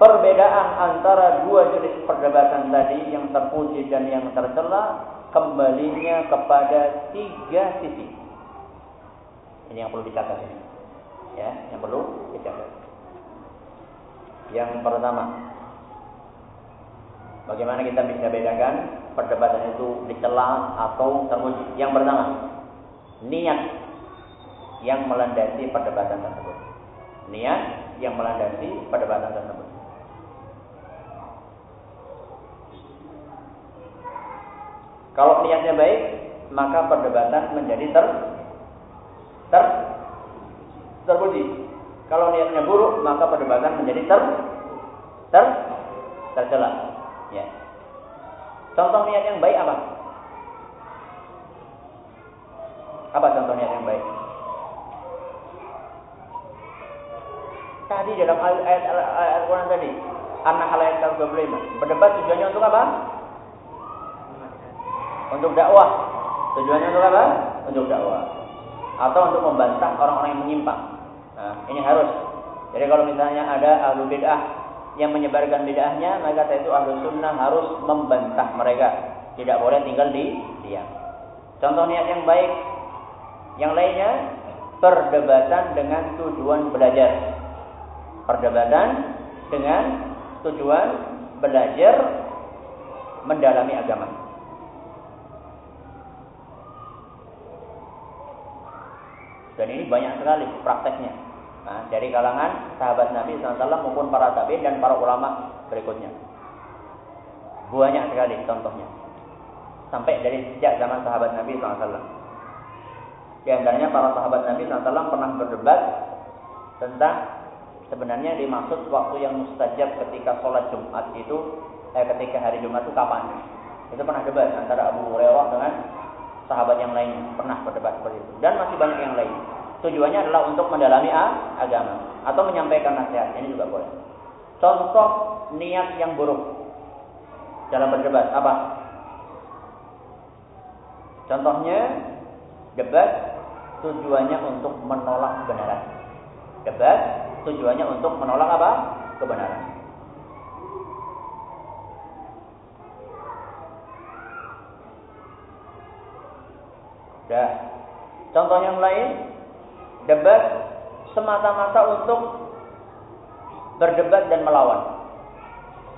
perbedaan antara dua jenis perdebatan tadi yang terpuji dan yang tercela kembalinya kepada tiga sisi. Ini yang perlu dicatat ini. Ya, yang perlu dicatat. Yang pertama, bagaimana kita bisa bedakan perdebatan itu dicela atau terpuji? Yang pertama, niat yang melandasi perdebatan tersebut. Niat yang melandasi perdebatan tersebut. Kalau niatnya baik, maka perdebatan menjadi ter ter terpuji. Kalau niatnya buruk, maka perdebatan menjadi ter ter tercela. Ya. Contoh niat yang baik apa? Apa contoh niat yang baik? Tadi dalam ayat Al-Quran tadi, anak halayak al-25. Berdebat tujuannya untuk apa? Untuk dakwah. Tujuannya untuk apa? Untuk dakwah. Atau untuk membantah orang-orang yang menyimpang. Nah, ini harus. Jadi kalau misalnya ada ahlu bid'ah yang menyebarkan bid'ahnya, maka itu ahlu sunnah harus membantah mereka. Tidak boleh tinggal di diam. Contoh niat yang baik. Yang lainnya, perdebatan dengan tujuan belajar. Perdebatan dengan tujuan belajar mendalami agama. Dan ini banyak sekali prakteknya. Nah, dari kalangan sahabat Nabi SAW maupun para tabi'in dan para ulama berikutnya. Banyak sekali contohnya. Sampai dari sejak zaman sahabat Nabi SAW. Di antaranya para sahabat Nabi SAW pernah berdebat tentang sebenarnya dimaksud waktu yang mustajab ketika sholat Jumat itu, eh, ketika hari Jumat itu kapan? Itu pernah debat antara Abu Hurairah dengan sahabat yang lainnya pernah berdebat seperti itu dan masih banyak yang lain. Tujuannya adalah untuk mendalami agama atau menyampaikan nasihat. Ini juga boleh. Contoh niat yang buruk dalam berdebat apa? Contohnya debat tujuannya untuk menolak kebenaran. Debat tujuannya untuk menolak apa? Kebenaran. Dah. Contoh yang lain, debat semata-mata untuk berdebat dan melawan.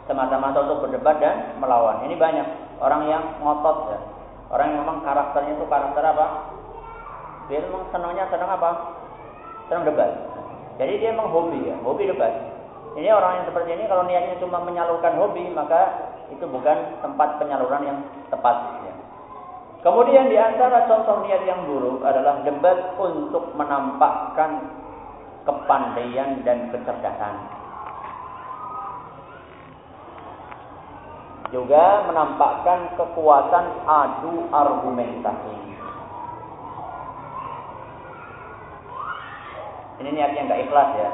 Semata-mata untuk berdebat dan melawan. Ini banyak orang yang ngotot ya. Orang yang memang karakternya itu karakter apa? Dia memang senangnya senang apa? Senang debat. Jadi dia memang hobi ya, hobi debat. Ini orang yang seperti ini kalau niatnya cuma menyalurkan hobi, maka itu bukan tempat penyaluran yang tepat. Ya. Kemudian di antara contoh niat yang buruk adalah debat untuk menampakkan kepandaian dan kecerdasan. Juga menampakkan kekuatan adu argumentasi. Ini niat yang gak ikhlas ya.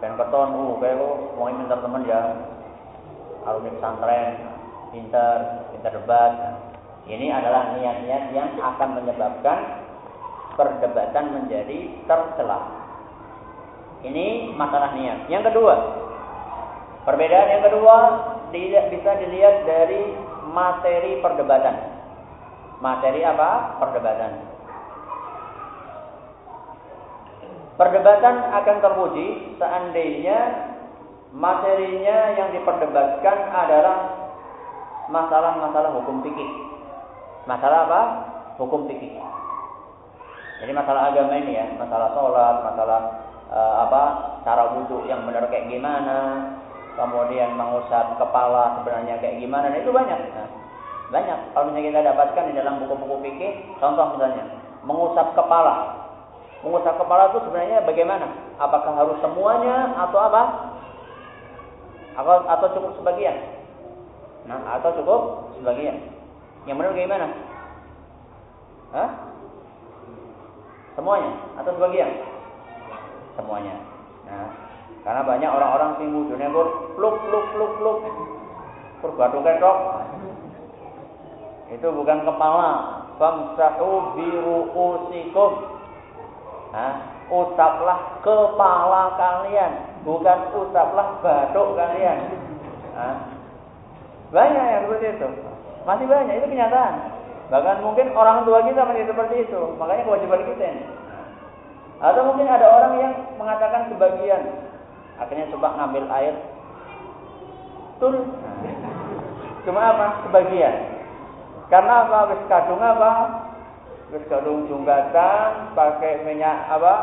Ben keton, uh, kayak mau pintar teman ya. Alumni pesantren, pintar, pintar debat. Ini adalah niat-niat yang akan menyebabkan perdebatan menjadi tercela. Ini masalah niat. Yang kedua, perbedaan yang kedua bisa dilihat dari materi perdebatan. Materi apa? Perdebatan. Perdebatan akan terpuji seandainya materinya yang diperdebatkan adalah masalah-masalah hukum fikih. Masalah apa? Hukum fikih. Jadi masalah agama ini ya, masalah sholat, masalah uh, apa cara wudhu yang benar kayak gimana, kemudian mengusap kepala sebenarnya kayak gimana, nah, itu banyak. Nah, banyak. Kalau misalnya kita dapatkan di dalam buku-buku fikih, contoh misalnya mengusap kepala. Mengusap kepala itu sebenarnya bagaimana? Apakah harus semuanya atau apa? Atau, atau cukup sebagian? Nah, atau cukup sebagian. Yang benar bagaimana? Hah? Semuanya atau sebagian? Semuanya. Nah, Karena banyak orang-orang sing wudune pun pluk pluk pluk pluk. Perbatu ketok. Itu bukan kepala. Famsahu biru'usikum. Nah, usaplah kepala kalian, bukan usaplah batuk kalian. Nah, banyak yang seperti. Masih banyak, itu kenyataan. Bahkan mungkin orang tua kita masih seperti itu. Makanya kewajiban kita ini. Atau mungkin ada orang yang mengatakan sebagian. Akhirnya coba ngambil air. Tul. Cuma apa? Sebagian. Karena apa? Habis kadung apa? Habis kadung junggatan, pakai minyak apa?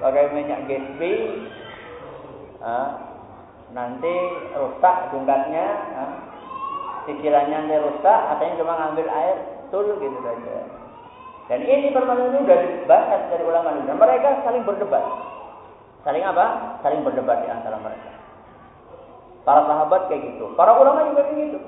Pakai minyak gespi. Nah, nanti rusak junggatnya. Nah, pikirannya nanti rusak, katanya cuma ngambil air, tul gitu saja. Dan ini permasalahan ini sudah dibahas dari ulama dan mereka saling berdebat. Saling apa? Saling berdebat di antara mereka. Para sahabat kayak gitu. Para ulama juga kayak gitu.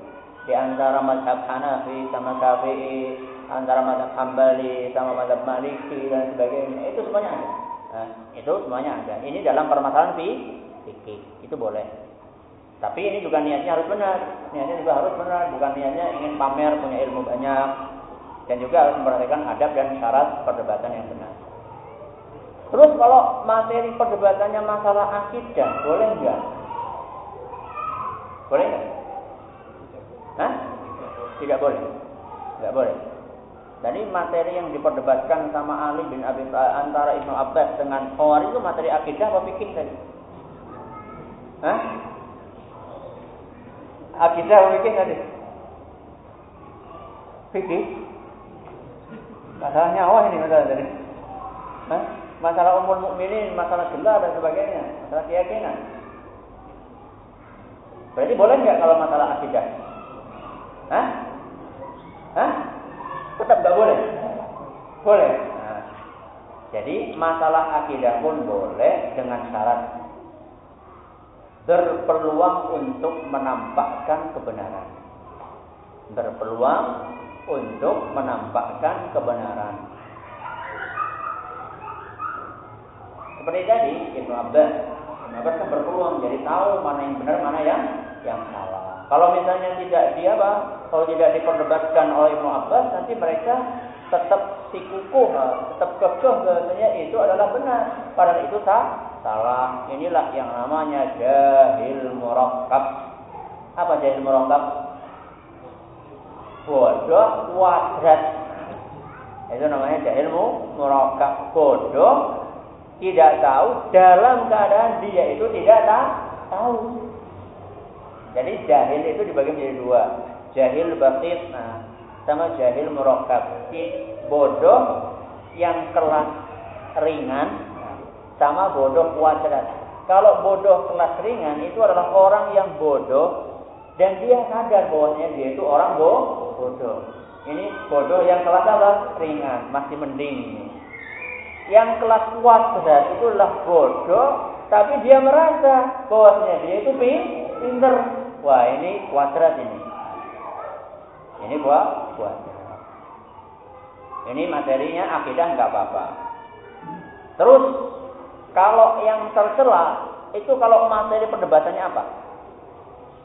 Di antara mazhab Hanafi sama Syafi'i, antara mazhab Hambali sama mazhab Maliki dan sebagainya. Itu semuanya ada. Nah, itu semuanya ada. Ini dalam permasalahan fikih. Itu boleh. Tapi ini juga niatnya harus benar. Niatnya juga harus benar. Bukan niatnya ingin pamer punya ilmu banyak. Dan juga harus memperhatikan adab dan syarat perdebatan yang benar. Terus kalau materi perdebatannya masalah akidah, boleh enggak? Boleh enggak? Hah? Tidak boleh. Tidak boleh. Jadi materi yang diperdebatkan sama Ali bin Abi antara Ibnu Abbas dengan Khawari itu materi akidah apa fikih tadi? Hah? Akidah fikih tadi? Fikih? Masalah nyawa ini masalah tadi. Masalah umur mukminin, masalah gelar dan sebagainya, masalah keyakinan. Berarti boleh nggak kalau masalah akidah? Hah? Hah? Tetap nggak boleh? Boleh. Nah, jadi masalah akidah pun boleh dengan syarat berpeluang untuk menampakkan kebenaran. Berpeluang untuk menampakkan kebenaran. Seperti tadi Ibnu Abbas, Ibnu Abbas kan berpeluang jadi tahu mana yang benar, mana yang yang salah. Kalau misalnya tidak dia apa? Kalau tidak diperdebatkan oleh Ibnu Abbas, nanti mereka tetap sikukuh, tetap kekeh bahasanya itu adalah benar. Padahal itu sah, salah. Inilah yang namanya jahil murakkab. Apa jahil murakkab? bodoh kuadrat. Itu namanya jahilmu murakkab bodoh tidak tahu dalam keadaan dia itu tidak tahu. Jadi jahil itu dibagi menjadi dua. Jahil basit nah, sama jahil murakkab. Bodoh yang kelas ringan sama bodoh kuadrat. Kalau bodoh kelas ringan itu adalah orang yang bodoh dan dia sadar bahwasanya dia itu orang bodoh. Ini bodoh yang kelas apa? Ringan, masih mending. Yang kelas kuat itu adalah bodoh, tapi dia merasa bahwasanya dia itu pinter. Wah ini kuadrat ini. Ini buat kuadrat. Ini materinya akidah nggak apa-apa. Terus kalau yang tercela itu kalau materi perdebatannya apa?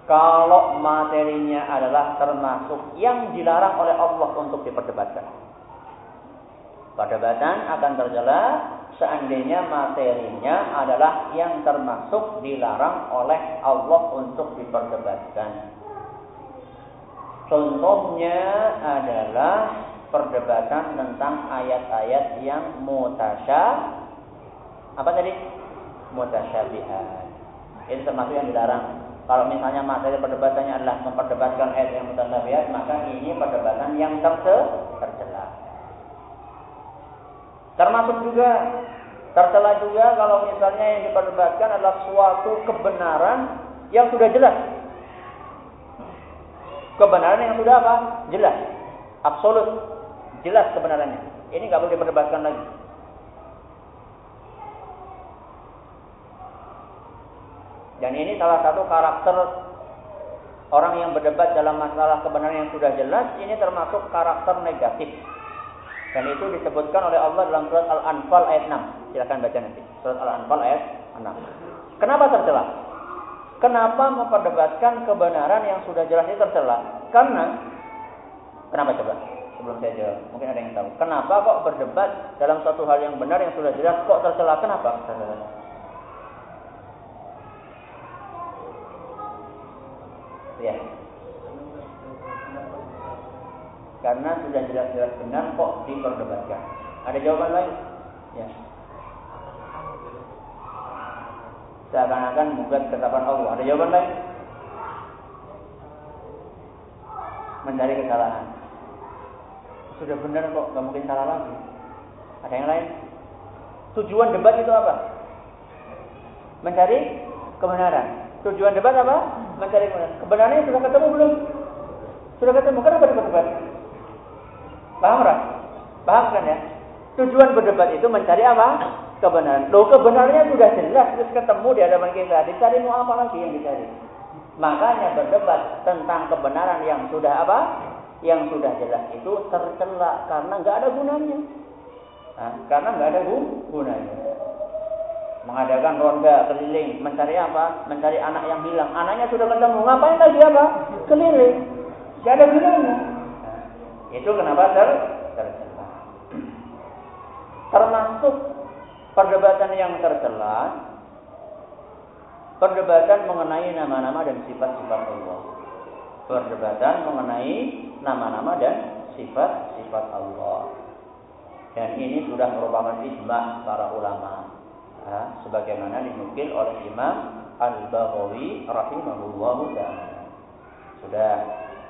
kalau materinya adalah termasuk yang dilarang oleh Allah untuk diperdebatkan. Perdebatan akan tercela seandainya materinya adalah yang termasuk dilarang oleh Allah untuk diperdebatkan. Contohnya adalah perdebatan tentang ayat-ayat yang mutasya apa tadi? Mutasyabihat. Itu termasuk yang dilarang kalau misalnya materi perdebatannya adalah memperdebatkan ayat yang mutasyabihat, maka ini perdebatan yang tercela. Termasuk juga tercela juga kalau misalnya yang diperdebatkan adalah suatu kebenaran yang sudah jelas. Kebenaran yang sudah apa? Jelas. Absolut. Jelas kebenarannya. Ini nggak boleh diperdebatkan lagi. Dan ini salah satu karakter orang yang berdebat dalam masalah kebenaran yang sudah jelas, ini termasuk karakter negatif. Dan itu disebutkan oleh Allah dalam surat Al-Anfal ayat 6. Silahkan baca nanti. Surat Al-Anfal ayat Enam. Kenapa tercela? Kenapa memperdebatkan kebenaran yang sudah jelas itu tercela? Karena kenapa coba? Sebelum saya jawab, mungkin ada yang tahu. Kenapa kok berdebat dalam satu hal yang benar yang sudah jelas kok tercela? Kenapa? Ya. Karena sudah jelas-jelas benar kok diperdebatkan. Ada jawaban lain? Ya. Seakan-akan menggugat ketetapan Allah. Ada jawaban lain? Mencari kesalahan. Sudah benar kok, nggak mungkin salah lagi. Ada yang lain? Tujuan debat itu apa? Mencari kebenaran. Tujuan debat apa? Mencari kebenaran. Kebenarannya sudah ketemu belum? Sudah ketemu. Kenapa debat? Paham nggak? Paham kan ya? Tujuan berdebat itu mencari apa? Kebenaran. Loh kebenarannya sudah jelas, terus ketemu di hadapan kita. Dicari mau apa lagi yang dicari? Makanya berdebat tentang kebenaran yang sudah apa? Yang sudah jelas itu tercela karena nggak ada gunanya. Nah, karena nggak ada gunanya. Mengadakan ronda keliling, mencari apa? Mencari anak yang hilang. Anaknya sudah ketemu, ngapain lagi apa? Keliling. Gak ada gunanya. Itu kenapa? Ter tercela termasuk perdebatan yang tercela perdebatan mengenai nama-nama dan sifat-sifat Allah. Perdebatan mengenai nama-nama dan sifat-sifat Allah. Dan ini sudah merupakan ijma para ulama. Ya, sebagaimana dinukil oleh Imam Al-Baghawi rahimahullah taala. Sudah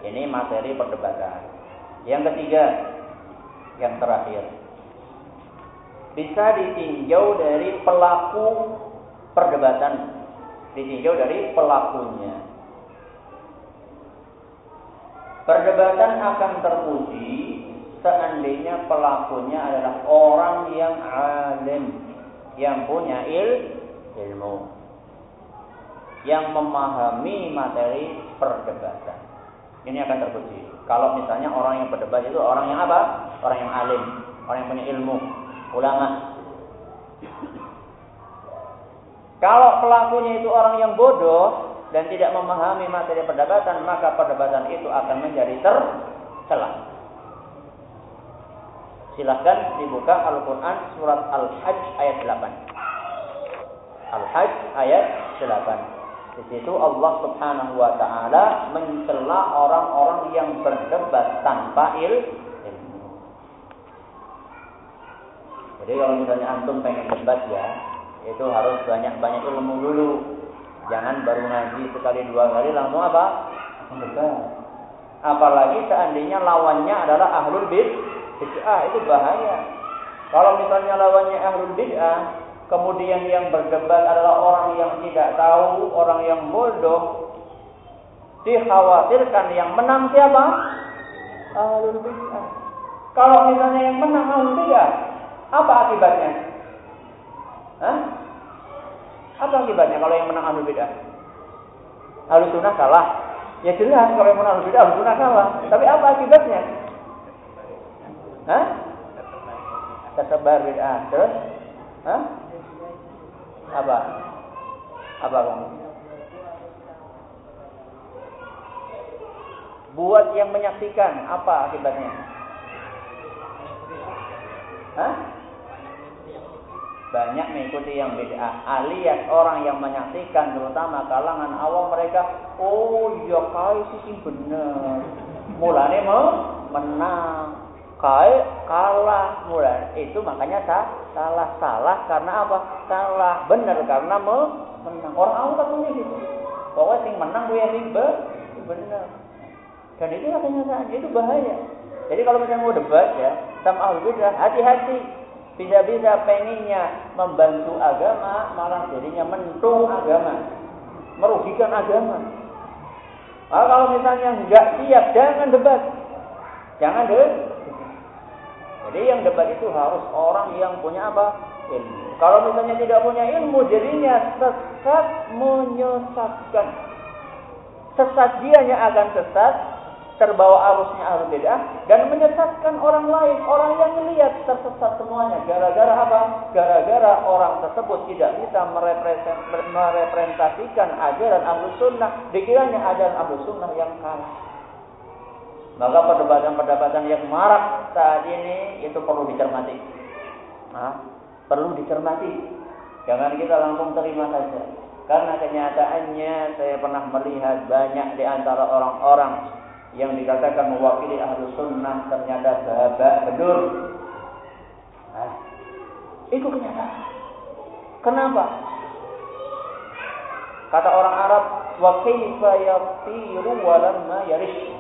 ini materi perdebatan yang ketiga yang terakhir bisa ditinjau dari pelaku perdebatan, ditinjau dari pelakunya. Perdebatan akan terpuji seandainya pelakunya adalah orang yang alim, yang punya il, ilmu, yang memahami materi perdebatan. Ini akan terpuji. Kalau misalnya orang yang berdebat itu orang yang apa? Orang yang alim, orang yang punya ilmu, ulama. Kalau pelakunya itu orang yang bodoh dan tidak memahami materi perdebatan, maka perdebatan itu akan menjadi tercela. Silahkan dibuka Al-Quran surat Al-Hajj ayat 8. Al-Hajj ayat 8. Di situ Allah Subhanahu wa taala mencela orang-orang yang berdebat tanpa ilmu Jadi kalau misalnya antum pengen debat ya, itu harus banyak-banyak ilmu dulu. Jangan baru ngaji sekali dua kali langsung apa? Debat. Apalagi seandainya lawannya adalah ahlul bid'ah, itu bahaya. Kalau misalnya lawannya ahlul bid'ah, kemudian yang berdebat adalah orang yang tidak tahu, orang yang bodoh, dikhawatirkan yang menang siapa? Ahlul bid'ah. Kalau misalnya yang menang ahlul bid'ah, apa akibatnya? Hah? Apa akibatnya kalau yang menang ahlu bid'ah? Ahlu sunnah kalah. Ya jelas kalau yang menang ahlu bid'ah, ahlu sunnah kalah. Tapi apa akibatnya? Hah? Tersebar bid'ah. Terus? Hah? Apa? Apa kamu? Buat yang menyaksikan, apa akibatnya? Hah? banyak mengikuti yang beda alias orang yang menyaksikan terutama kalangan awam mereka oh iya kai sih bener mulane mau menang kai kalah mulai. Itu makanya sah, salah salah karena apa? Salah benar karena mau menang. Orang awam kan punya gitu pokoknya sing menang gue yang benar. Dan itu kenyataan. Itu bahaya. Jadi kalau misalnya mau debat ya sama ahli bidah hati-hati. Bisa-bisa pengennya membantu agama, malah jadinya mentung agama. Merugikan agama. Nah, kalau misalnya nggak siap, jangan debat. Jangan deh. Jadi yang debat itu harus orang yang punya apa? Ilmu. Kalau misalnya tidak punya ilmu, jadinya sesat menyesatkan. Sesat dianya akan sesat, terbawa arusnya ahlu bid'ah dan menyesatkan orang lain, orang yang melihat tersesat semuanya. Gara-gara apa? Gara-gara orang tersebut tidak bisa merepresentasikan ajaran ahlu sunnah, dikiranya ajaran ahlu sunnah yang kalah. Maka perdebatan-perdebatan yang marak saat ini itu perlu dicermati. Nah, perlu dicermati. Jangan kita langsung terima saja. Karena kenyataannya saya pernah melihat banyak di antara orang-orang yang dikatakan mewakili ahlu sunnah ternyata sahabat bedur. Nah, itu kenyataan. Kenapa? Kata orang Arab, wa kaifa yatiru walamma yarish.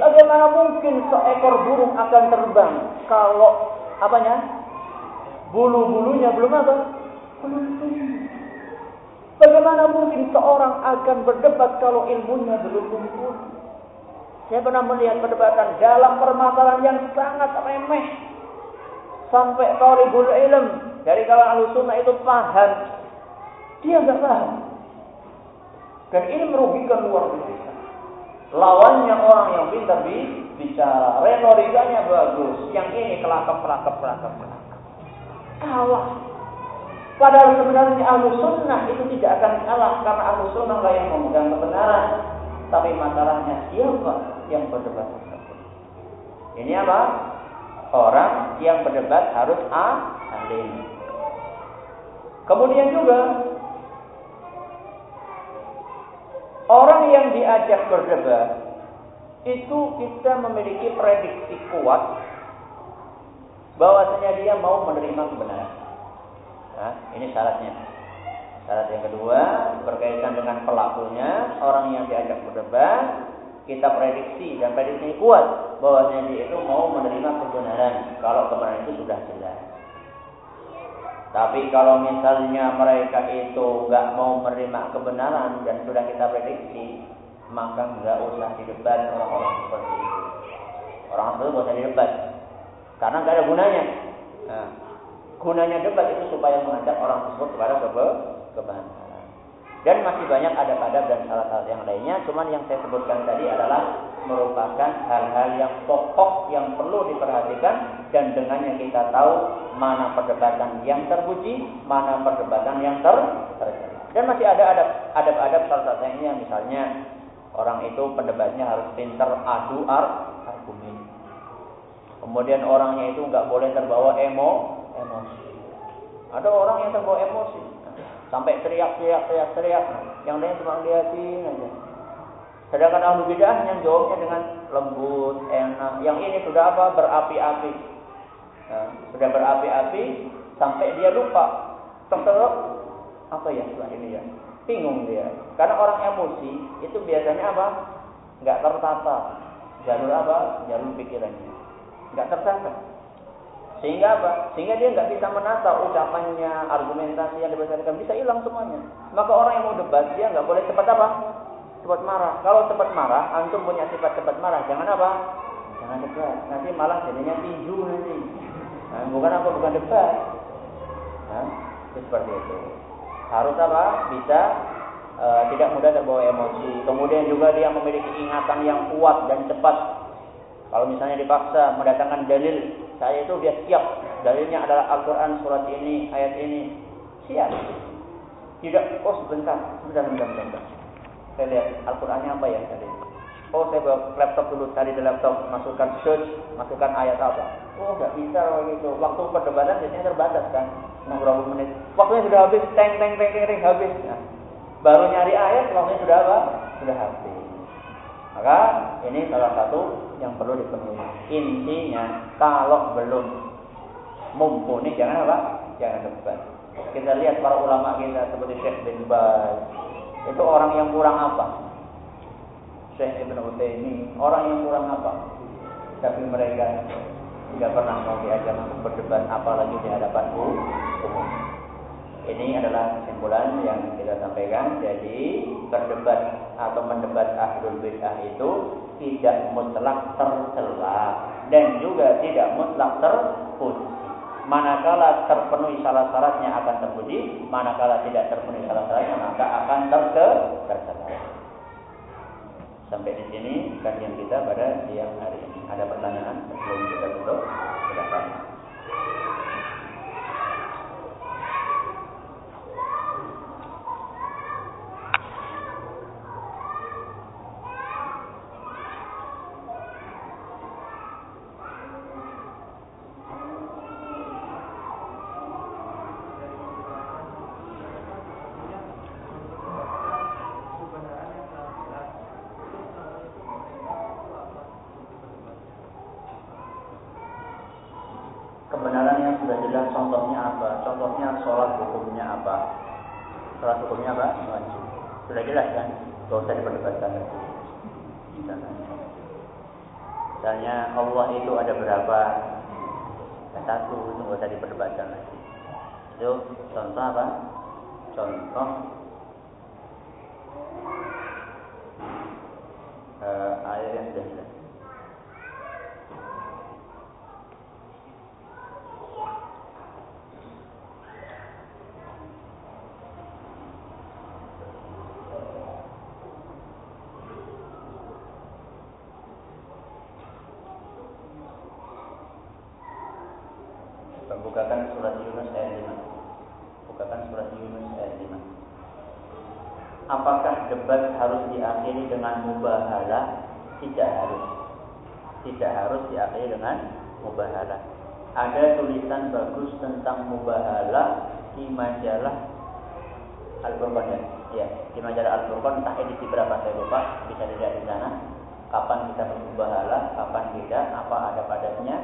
Bagaimana mungkin seekor burung akan terbang kalau apanya? Bulu-bulunya belum apa? Belum Bagaimana mungkin seorang akan berdebat kalau ilmunya belum mumpuni? Saya pernah melihat perdebatan dalam permasalahan yang sangat remeh. Sampai talibul ilm dari kalangan sunnah itu paham. Dia nggak paham. Dan ini merugikan luar biasa. Lawannya orang yang pintar bicara, retorikanya bagus. Yang ini kelakap, kelakap, kelakap, kelakap. Kalah Padahal sebenarnya ahlu sunnah itu tidak akan kalah karena ahlu sunnah lah yang memegang kebenaran. Tapi masalahnya siapa yang berdebat tersebut? Ini apa? Orang yang berdebat harus alim. Kemudian juga orang yang diajak berdebat itu kita memiliki prediksi kuat bahwasanya dia mau menerima kebenaran. Nah, ini syaratnya. Syarat yang kedua berkaitan dengan pelakunya, orang yang diajak berdebat, kita prediksi dan prediksi kuat bahwasanya dia itu mau menerima kebenaran kalau kebenaran itu sudah jelas. Tapi kalau misalnya mereka itu nggak mau menerima kebenaran dan sudah kita prediksi, maka nggak usah didebat orang-orang seperti itu. Orang tersebut nggak usah didebat, karena nggak ada gunanya. Nah, Gunanya debat itu supaya mengajak orang tersebut kepada kebenaran. Dan masih banyak adab-adab dan syarat-syarat yang lainnya. Cuman yang saya sebutkan tadi adalah merupakan hal-hal yang pokok yang perlu diperhatikan dan dengannya kita tahu mana perdebatan yang terpuji, mana perdebatan yang ter tercela. Dan masih ada adab-adab syarat-syarat lainnya misalnya orang itu pendebatnya harus pintar adu argumen. Kemudian orangnya itu nggak boleh terbawa emo, emosi. Ada orang yang terbawa emosi. Sampai teriak-teriak, teriak-teriak. Yang lain cuma liatin aja. Sedangkan ahlu bidah yang jawabnya dengan lembut, enak. Yang ini sudah apa? Berapi-api. Nah, sudah berapi-api sampai dia lupa. Terserah apa ya setelah ini ya? Bingung dia. Karena orang emosi itu biasanya apa? Enggak tertata. Jalur apa? Jalur pikirannya. Enggak tertata. Sehingga apa? Sehingga dia nggak bisa menata ucapannya, argumentasi yang diberikan bisa hilang semuanya. Maka orang yang mau debat dia nggak boleh cepat apa? Cepat marah. Kalau cepat marah, antum punya sifat cepat marah, jangan apa? Jangan debat. Nanti malah jadinya tinju nanti. Nah, bukan apa? Bukan debat. Nah, itu seperti itu. Harus apa? Bisa e, tidak mudah terbawa emosi. Kemudian juga dia memiliki ingatan yang kuat dan cepat kalau misalnya dipaksa mendatangkan dalil, saya itu dia siap. Dalilnya adalah Al-Quran surat ini, ayat ini. Siap. Tidak, oh sebentar, sebentar, sebentar, sebentar. Saya lihat Al-Qurannya apa ya tadi. Oh saya bawa laptop dulu, cari di laptop, masukkan search, masukkan ayat apa. Oh nggak bisa gitu. Waktu perdebatan biasanya terbatas kan, beberapa menit. Waktunya sudah habis, teng teng teng, teng habis. Nah, baru nyari ayat, waktunya sudah apa? Sudah habis. Maka ini salah satu yang perlu dipenuhi. Intinya kalau belum mumpuni jangan apa? Jangan debat. Kita lihat para ulama kita seperti Syekh bin Baz. Itu orang yang kurang apa? Syekh Ibn Utsaimin, orang yang kurang apa? Tapi mereka tidak pernah mau diajak untuk berdebat apalagi di hadapan umum. Ini adalah kesimpulan yang kita sampaikan. Jadi berdebat atau mendebat ahlul bid'ah itu tidak mutlak tercela dan juga tidak mutlak terpuji. Manakala terpenuhi syarat-syaratnya akan terpuji, manakala tidak terpenuhi syarat-syaratnya maka akan tercela. Sampai di sini kajian kita pada siang hari ini. Ada pertanyaan sebelum kita tutup? Silakan. Bukakan surat Yunus ayat 5. Bukakan surat Yunus ayat 5. Apakah debat harus diakhiri dengan mubahalah? Tidak harus. Tidak harus diakhiri dengan mubahalah. Ada tulisan bagus tentang mubahalah di majalah Al-Furqan ya. Ya, di majalah Al-Furqan entah edisi berapa saya lupa, bisa dilihat di sana. Kapan kita bermubahalah, kapan tidak, apa ada padanya,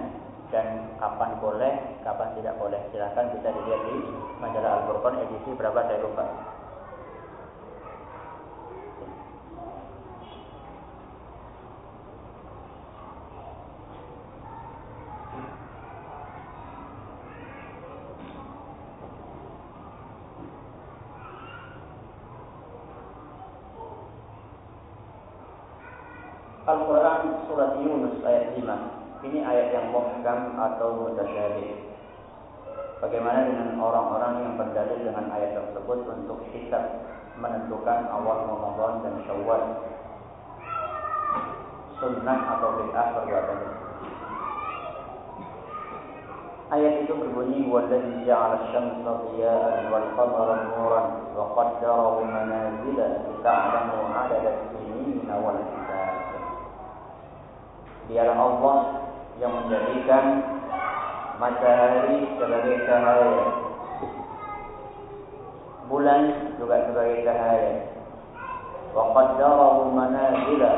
dan kapan boleh, kapan tidak boleh. Silahkan bisa dilihat di majalah Al-Furqan edisi berapa saya lupa. Al-Quran Surat Yunus ayat 5 ini ayat yang muhkam atau mutasyabih. Bagaimana dengan orang-orang yang berdalil dengan ayat tersebut untuk hisab menentukan awal Ramadan dan Syawal? Sunnah atau bid'ah perbuatan Ayat itu berbunyi wallazi ja'ala asy-syamsa dhiya'an wal qamara nuran wa qaddarahu manazila lita'lamu 'adada as-sinina wal hisab. Biar Allah yang menjadikan matahari sebagai cahaya. Bulan juga sebagai cahaya. Wa qaddarahu manazila.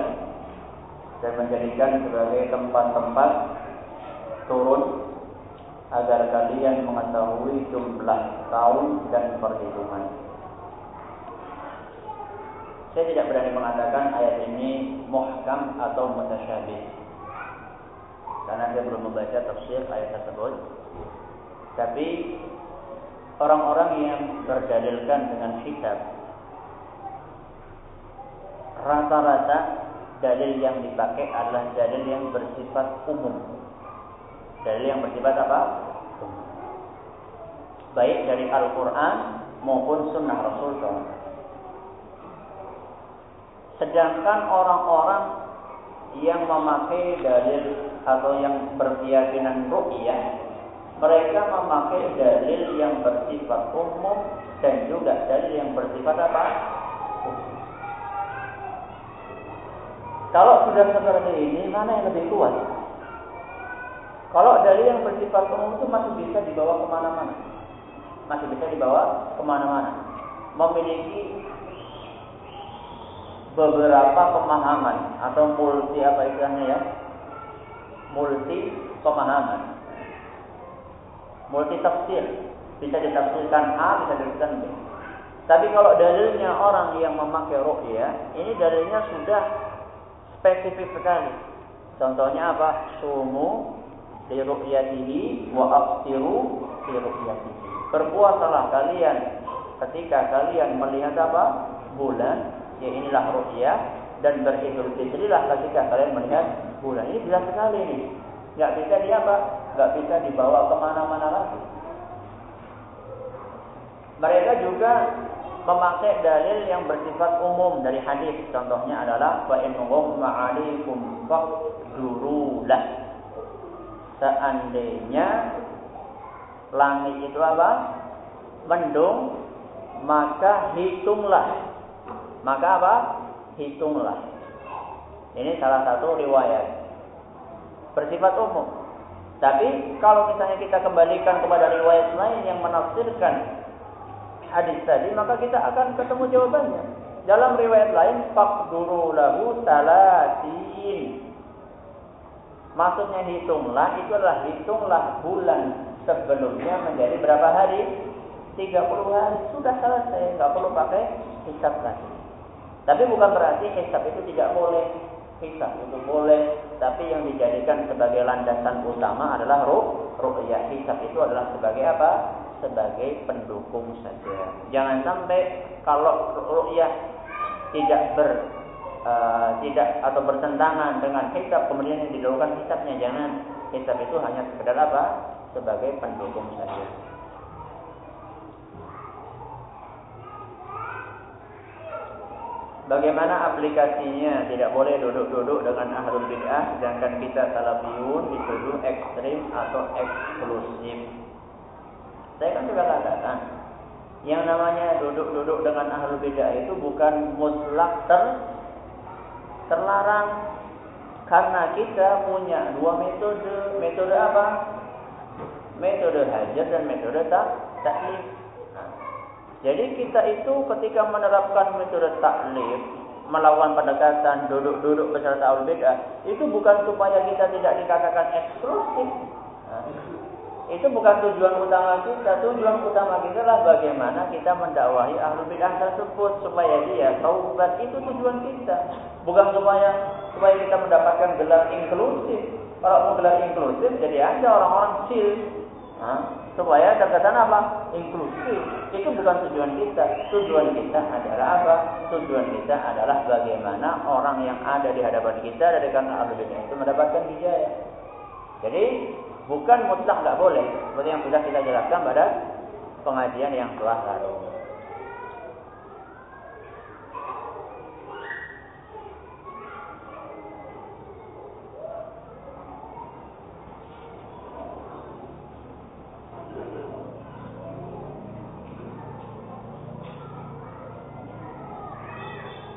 Dan menjadikan sebagai tempat-tempat turun agar kalian mengetahui jumlah tahun dan perhitungan. Saya tidak berani mengatakan ayat ini muhkam atau mutasyabih karena dia belum membaca tafsir ayat tersebut. Tapi orang-orang yang berdalilkan dengan kitab rata-rata dalil yang dipakai adalah dalil yang bersifat umum. Dalil yang bersifat apa? Baik dari Al-Quran maupun Sunnah Rasul SAW. Sedangkan orang-orang yang memakai dalil atau yang berkeyakinan ru'yah mereka memakai dalil yang bersifat umum dan juga dalil yang bersifat apa? Kalau sudah seperti ini, mana yang lebih kuat? Kalau dalil yang bersifat umum itu masih bisa dibawa ke mana-mana. Masih bisa dibawa ke mana-mana. Memiliki beberapa pemahaman atau multi apa istilahnya ya multi pemahaman. Multi tafsir. Bisa ditafsirkan A, bisa ditafsirkan B. Tapi kalau dalilnya orang yang memakai ruqyah, ini dalilnya sudah spesifik sekali. Contohnya apa? Sumu li ru'yatihi wa aftiru li ru'yatihi. Berpuasalah kalian ketika kalian melihat apa? Bulan, ya inilah ru'yah dan beridul fitrilah ketika kalian melihat bulan. Ini jelas sekali ini. Nggak bisa dia apa? Nggak bisa dibawa ke mana-mana lagi. Mereka juga memakai dalil yang bersifat umum dari hadis. Contohnya adalah fa in ma'alikum faqdurulah. Seandainya langit itu apa? Mendung, maka hitunglah. Maka apa? Hitunglah. Ini salah satu riwayat. Bersifat umum. Tapi kalau misalnya kita kembalikan kepada riwayat lain yang menafsirkan hadis tadi, maka kita akan ketemu jawabannya. Dalam riwayat lain, faqduru lahu talatin. Maksudnya hitunglah, itu adalah hitunglah bulan sebelumnya menjadi berapa hari? 30 hari. Sudah selesai, nggak perlu pakai hisab lagi. Tapi bukan berarti hisab itu tidak boleh hisab itu boleh, tapi yang dijadikan sebagai landasan utama adalah ruh, ru'yah. Hisab itu adalah sebagai apa? Sebagai pendukung saja. Jangan sampai kalau ru'yah tidak ber uh, tidak atau bertentangan dengan hisab kemudian yang didahulukan hisabnya jangan hisab itu hanya sekedar apa? Sebagai pendukung saja. Bagaimana aplikasinya? Tidak boleh duduk-duduk dengan ahlul bid'ah sedangkan kita salafiyun dituduh ekstrim atau eksklusif. Saya kan sudah katakan, yang namanya duduk-duduk dengan ahlul bid'ah itu bukan mutlak ter terlarang karena kita punya dua metode. Metode apa? Metode hajar dan metode tak taklif. Jadi kita itu ketika menerapkan metode taklif, melawan pendekatan duduk-duduk beserta al bid'ah, itu bukan supaya kita tidak dikatakan eksklusif. Nah, itu bukan tujuan utama kita. Tujuan utama kita adalah bagaimana kita mendakwahi ahlu bid'ah tersebut supaya dia taubat. Itu tujuan kita. Bukan supaya supaya kita mendapatkan gelar inklusif. Kalau mau gelar inklusif, jadi aja orang-orang chill. Nah, supaya terkesan apa? Inklusif. Itu bukan tujuan kita. Tujuan kita adalah apa? Tujuan kita adalah bagaimana orang yang ada di hadapan kita dari karena ahlu itu mendapatkan hidayah. Jadi bukan mutlak nggak boleh, seperti yang sudah kita jelaskan pada pengajian yang telah lalu.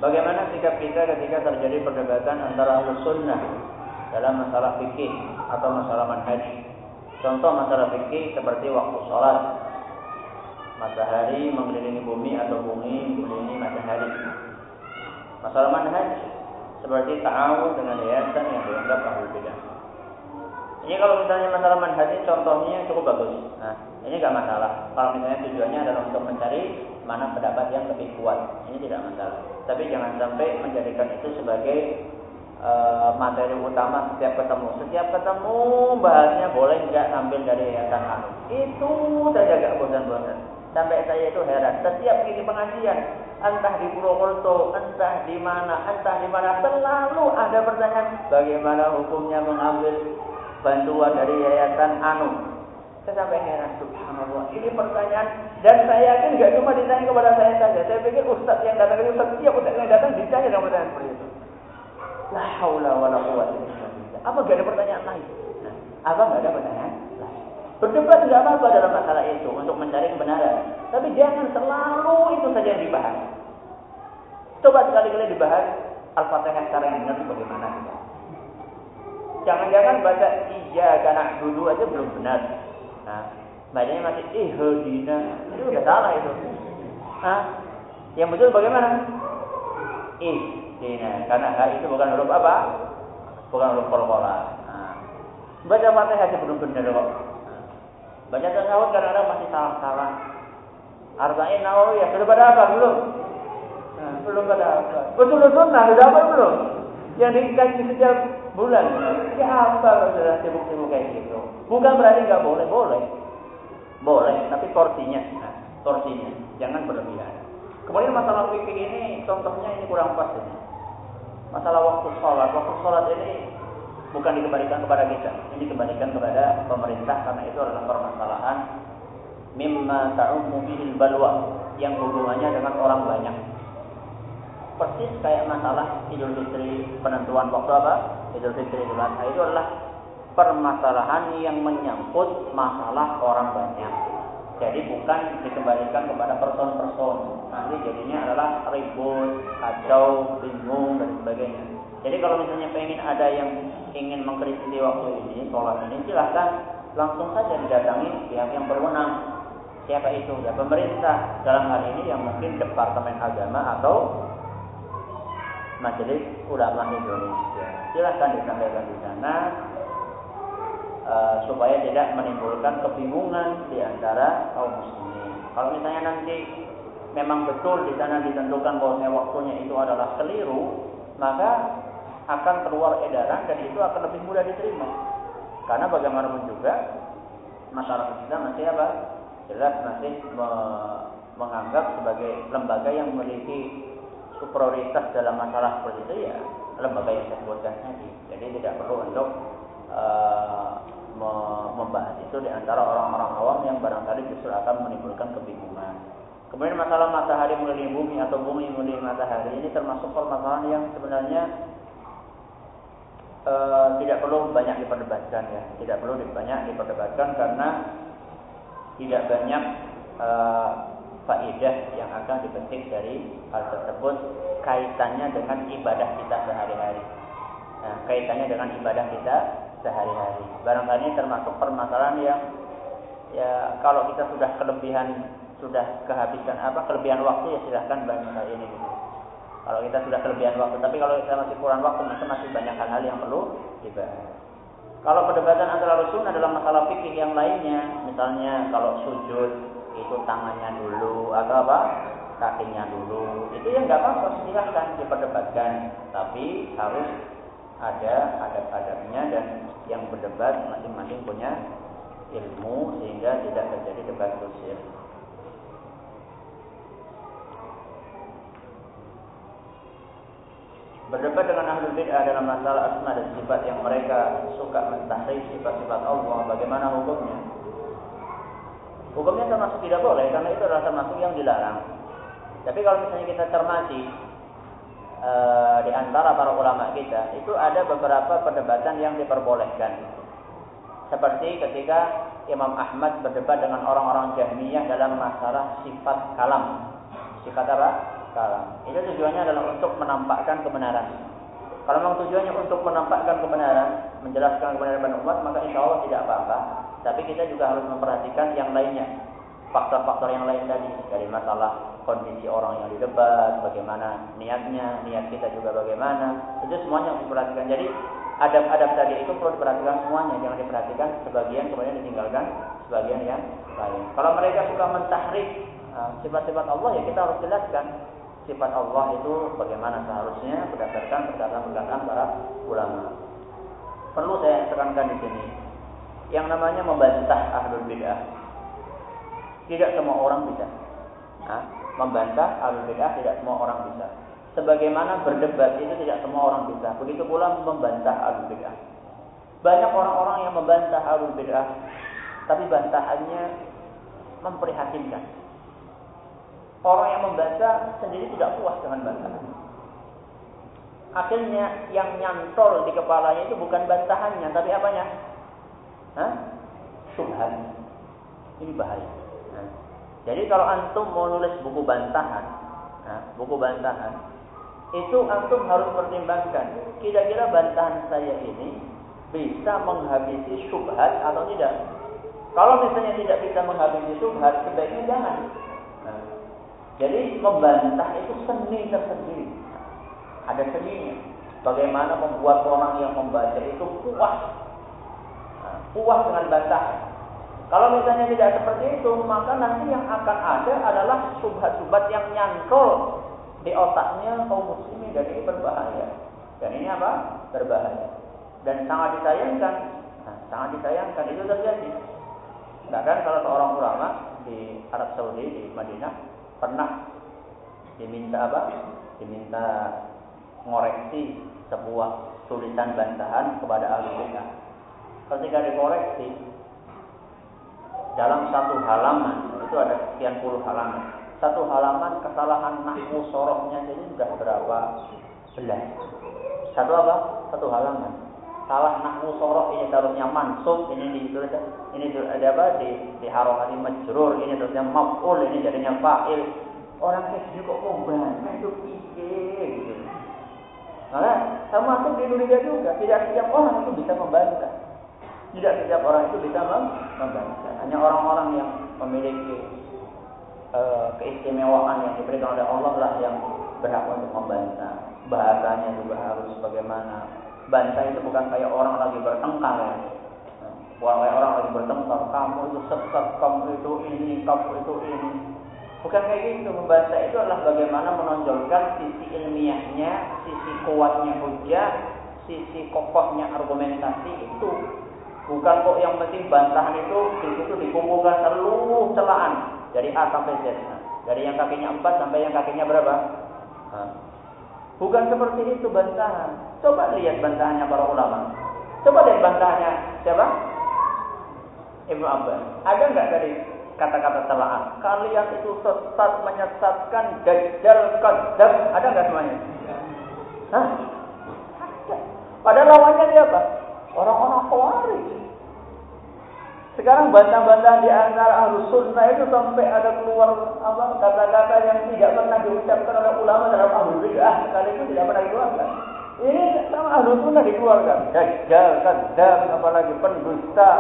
Bagaimana sikap kita ketika terjadi perdebatan antara ahlu sunnah dalam masalah fikih atau masalah manhaj? Contoh masalah fikih seperti waktu sholat, matahari mengelilingi bumi atau bumi mengelilingi matahari. Masalah manhaj seperti ta'awun dengan yayasan yang dianggap ahlu bidah. Ini kalau misalnya masalah manhaj ini contohnya cukup bagus. Nah, ini nggak masalah. Kalau misalnya tujuannya adalah untuk mencari mana pendapat yang lebih kuat. Ini tidak masalah. Tapi jangan sampai menjadikan itu sebagai uh, materi utama setiap ketemu. Setiap ketemu bahasnya boleh nggak ngambil dari yayasan anu. Itu saja gak bosan-bosan. Sampai saya itu heran. Setiap ini pengajian, entah di Purwokerto, entah di mana, entah di mana, selalu ada pertanyaan bagaimana hukumnya mengambil bantuan dari yayasan anu saya sampai heran, subhanallah. Ini pertanyaan dan saya yakin nggak cuma ditanya kepada saya saja. Saya pikir ustaz yang datang itu setiap ustaz yang datang ditanya dengan pertanyaan seperti itu. La haula wala quwwata illa. Apa gak ada pertanyaan lain? Apa gak ada pertanyaan lain? Berdebat nggak apa-apa dalam masalah itu untuk mencari kebenaran. Tapi jangan selalu itu saja yang dibahas. Coba sekali-kali dibahas Al-Fatihah secara yang benar bagaimana Jangan-jangan baca iya karena dulu aja belum benar. Nah, bacanya masih ihdina. Itu udah salah itu. Hah? Yang betul bagaimana? Ihdina. Karena H itu bukan huruf apa? Bukan huruf kolkola. Nah. Baca Fatihah belum benar kok. Baca tasawuf kadang-kadang masih salah-salah. Arba'in Nawawi ya sudah pada apa belum? Nah, belum pada apa. Betul sunnah sudah apa belum? Yang dikaji setiap bulan. Ya apa kalau sudah sibuk-sibuk kayak gitu? Bukan berarti nggak boleh, boleh. Boleh, tapi porsinya. Nah, porsinya. Jangan berlebihan. Kemudian masalah fikih ini, contohnya ini kurang pas ini. Masalah waktu sholat. Waktu sholat ini bukan dikembalikan kepada kita. Ini dikembalikan kepada pemerintah karena itu adalah permasalahan mimma ta'ummu bihil balwa yang hubungannya dengan orang banyak. Persis kayak masalah Idul Fitri, penentuan waktu apa? Idul Fitri Idul Adha itu adalah permasalahan yang menyangkut masalah orang banyak. Jadi bukan dikembalikan kepada person-person. Nanti jadinya adalah ribut, kacau, bingung dan sebagainya. Jadi kalau misalnya pengen ada yang ingin mengkritisi waktu ini, sholat ini, silahkan langsung saja didatangi pihak yang berwenang. Siapa itu? Ya pemerintah. Dalam hal ini yang mungkin Departemen Agama atau Majelis Ulama Indonesia. Silahkan disampaikan di sana uh, supaya tidak menimbulkan kebingungan di antara kaum muslimin. Kalau misalnya nanti memang betul di sana ditentukan bahwa waktunya itu adalah keliru, maka akan keluar edaran dan itu akan lebih mudah diterima. Karena bagaimanapun juga masyarakat kita masih apa? Jelas masih me menganggap sebagai lembaga yang memiliki superioritas dalam masalah seperti itu ya lembaga yang saya sebutkan tadi. Jadi tidak perlu untuk uh, membahas itu di antara orang-orang awam yang barangkali justru akan menimbulkan kebingungan. Kemudian masalah matahari mengelilingi bumi atau bumi mengelilingi matahari ini termasuk permasalahan yang sebenarnya e, tidak perlu banyak diperdebatkan ya, tidak perlu banyak diperdebatkan karena tidak banyak e, faedah yang akan dipetik dari hal tersebut kaitannya dengan ibadah kita sehari-hari. Nah, kaitannya dengan ibadah kita sehari-hari. Barangkali termasuk permasalahan yang ya kalau kita sudah kelebihan sudah kehabisan apa kelebihan waktu ya silahkan bahas masalah ini gitu. Kalau kita sudah kelebihan waktu, tapi kalau kita masih kurang waktu, maka masih banyak hal-hal yang perlu dibahas. Kalau perdebatan antara rusun adalah masalah fikih yang lainnya, misalnya kalau sujud itu tangannya dulu atau apa kakinya dulu, itu ya nggak apa-apa, silahkan diperdebatkan, tapi harus ada adab-adabnya dan yang berdebat masing-masing punya ilmu sehingga tidak terjadi debat kusir. Berdebat dengan ahli bid'ah dalam masalah asma dan sifat yang mereka suka mentahrif sifat-sifat Allah, bagaimana hukumnya? Hukumnya termasuk tidak boleh karena itu adalah termasuk yang dilarang. Tapi kalau misalnya kita cermati e, di antara para ulama kita itu ada beberapa perdebatan yang diperbolehkan. Seperti ketika Imam Ahmad berdebat dengan orang-orang Jahmiyah dalam masalah sifat kalam. Sifat apa? Kalam. Itu tujuannya adalah untuk menampakkan kebenaran. Kalau memang tujuannya untuk menampakkan kebenaran, menjelaskan kebenaran umat, maka insya Allah tidak apa-apa. Tapi kita juga harus memperhatikan yang lainnya. Faktor-faktor yang lain tadi. Dari masalah kondisi orang yang didebat, bagaimana niatnya, niat kita juga bagaimana. Itu semuanya harus diperhatikan. Jadi adab-adab tadi itu perlu diperhatikan semuanya, jangan diperhatikan sebagian kemudian ditinggalkan sebagian yang lain. Kalau mereka suka mentahrif uh, sifat-sifat Allah ya kita harus jelaskan sifat Allah itu bagaimana seharusnya berdasarkan perkataan-perkataan para ulama. Perlu saya tekankan di sini yang namanya membantah ahlul bid'ah. Tidak semua orang bisa. Nah, membantah alul bid'ah tidak semua orang bisa. Sebagaimana berdebat itu tidak semua orang bisa. Begitu pula membantah alul bid'ah. Banyak orang-orang yang membantah alul bid'ah, tapi bantahannya memprihatinkan. Orang yang membantah sendiri tidak puas dengan bantahan. Akhirnya yang nyantol di kepalanya itu bukan bantahannya, tapi apanya? Hah? Subhan. Ini bahaya. Jadi kalau antum mau nulis buku bantahan, nah, buku bantahan, itu antum harus pertimbangkan. Kira-kira bantahan saya ini bisa menghabisi syubhat atau tidak? Kalau misalnya tidak bisa menghabisi syubhat, sebaiknya jangan. Nah, jadi membantah itu seni tersendiri. Ada seninya. Bagaimana membuat orang yang membaca itu puas. Nah, puas dengan bantahan. Kalau misalnya tidak seperti itu, maka nanti yang akan ada adalah subhat-subhat yang nyantol di otaknya kaum muslimin dan ini berbahaya. Dan ini apa? Berbahaya. Dan sangat disayangkan, nah, sangat disayangkan itu terjadi. Bahkan salah seorang ulama di Arab Saudi di Madinah pernah diminta apa? Diminta ngoreksi sebuah tulisan bantahan kepada ahli bid'ah. Ketika dikoreksi, dalam satu halaman itu ada sekian puluh halaman satu halaman kesalahan nahwu sorohnya jadi sudah berapa belas. Satu apa? Satu halaman. Salah nahwu soroh ini seharusnya mansub, ini ditulis ini ada apa di di harokati majrur, ini terusnya maf'ul, ini jadinya fa'il. Orang kayak gini kok itu piye gitu. Maka termasuk di Indonesia juga tidak setiap orang itu bisa membaca. Tidak setiap orang itu bisa membaca. Hanya orang-orang yang memiliki uh, keistimewaan yang diberikan oleh Allah lah yang berhak untuk membantah. Bahasanya juga harus bagaimana. Bantah itu bukan kayak orang lagi bertengkar ya. Bukan kayak orang lagi bertengkar. Kamu itu sesat, kamu itu ini, kamu itu ini. Bukan kayak gitu. Membantah itu adalah bagaimana menonjolkan sisi ilmiahnya, sisi kuatnya hujah, sisi kokohnya argumentasi itu. Bukan kok yang penting bantahan itu di situ dikumpulkan seluruh celaan dari A sampai Z. Dari yang kakinya 4 sampai yang kakinya berapa? Bukan seperti itu bantahan. Coba lihat bantahannya para ulama. Coba lihat bantahannya siapa? Ibnu Abbas. Ada nggak dari kata-kata telaan? Kalian itu sesat menyesatkan dajjal kadzab. Ada nggak semuanya? Hah? Ada. Padahal lawannya dia apa? Orang-orang khawarij. Sekarang bantah-bantah di antara ahlu sunnah itu sampai ada keluar apa kata-kata yang tidak pernah diucapkan oleh ulama dalam ahlu bid'ah sekalipun tidak pernah dikeluarkan. Ini sama ahlu sunnah dikeluarkan. Dajjal, kadzab, apalagi pendusta.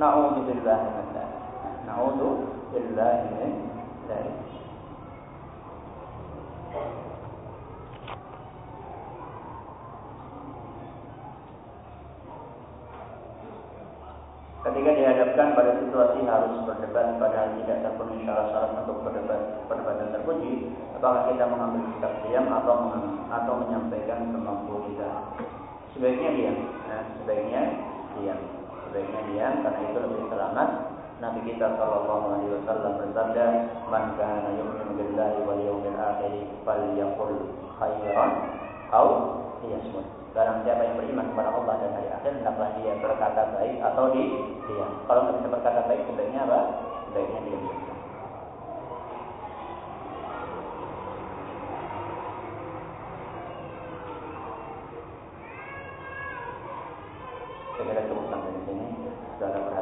Na'udzubillah min Na'udzubillah min Ketika dihadapkan pada situasi harus berdebat padahal tidak terpenuhi syarat-syarat untuk berdebat perdebatan terpuji, apakah kita mengambil sikap diam atau atau menyampaikan kemampuan kita? Sebaiknya diam, nah, sebaiknya diam, sebaiknya diam karena itu lebih selamat. Nabi kita Shallallahu Alaihi Wasallam bersabda, "Man kana yu'minu billahi wal yawmil akhir, falyaqul khairan aw liyasmut." Barang siapa yang beriman kepada Allah dan hari akhir, hendaklah dia berkata baik atau di dia. Kalau nggak bisa berkata baik, sebaiknya apa? Sebaiknya diam. Saya kira cukup sampai di sini. Segala perhatian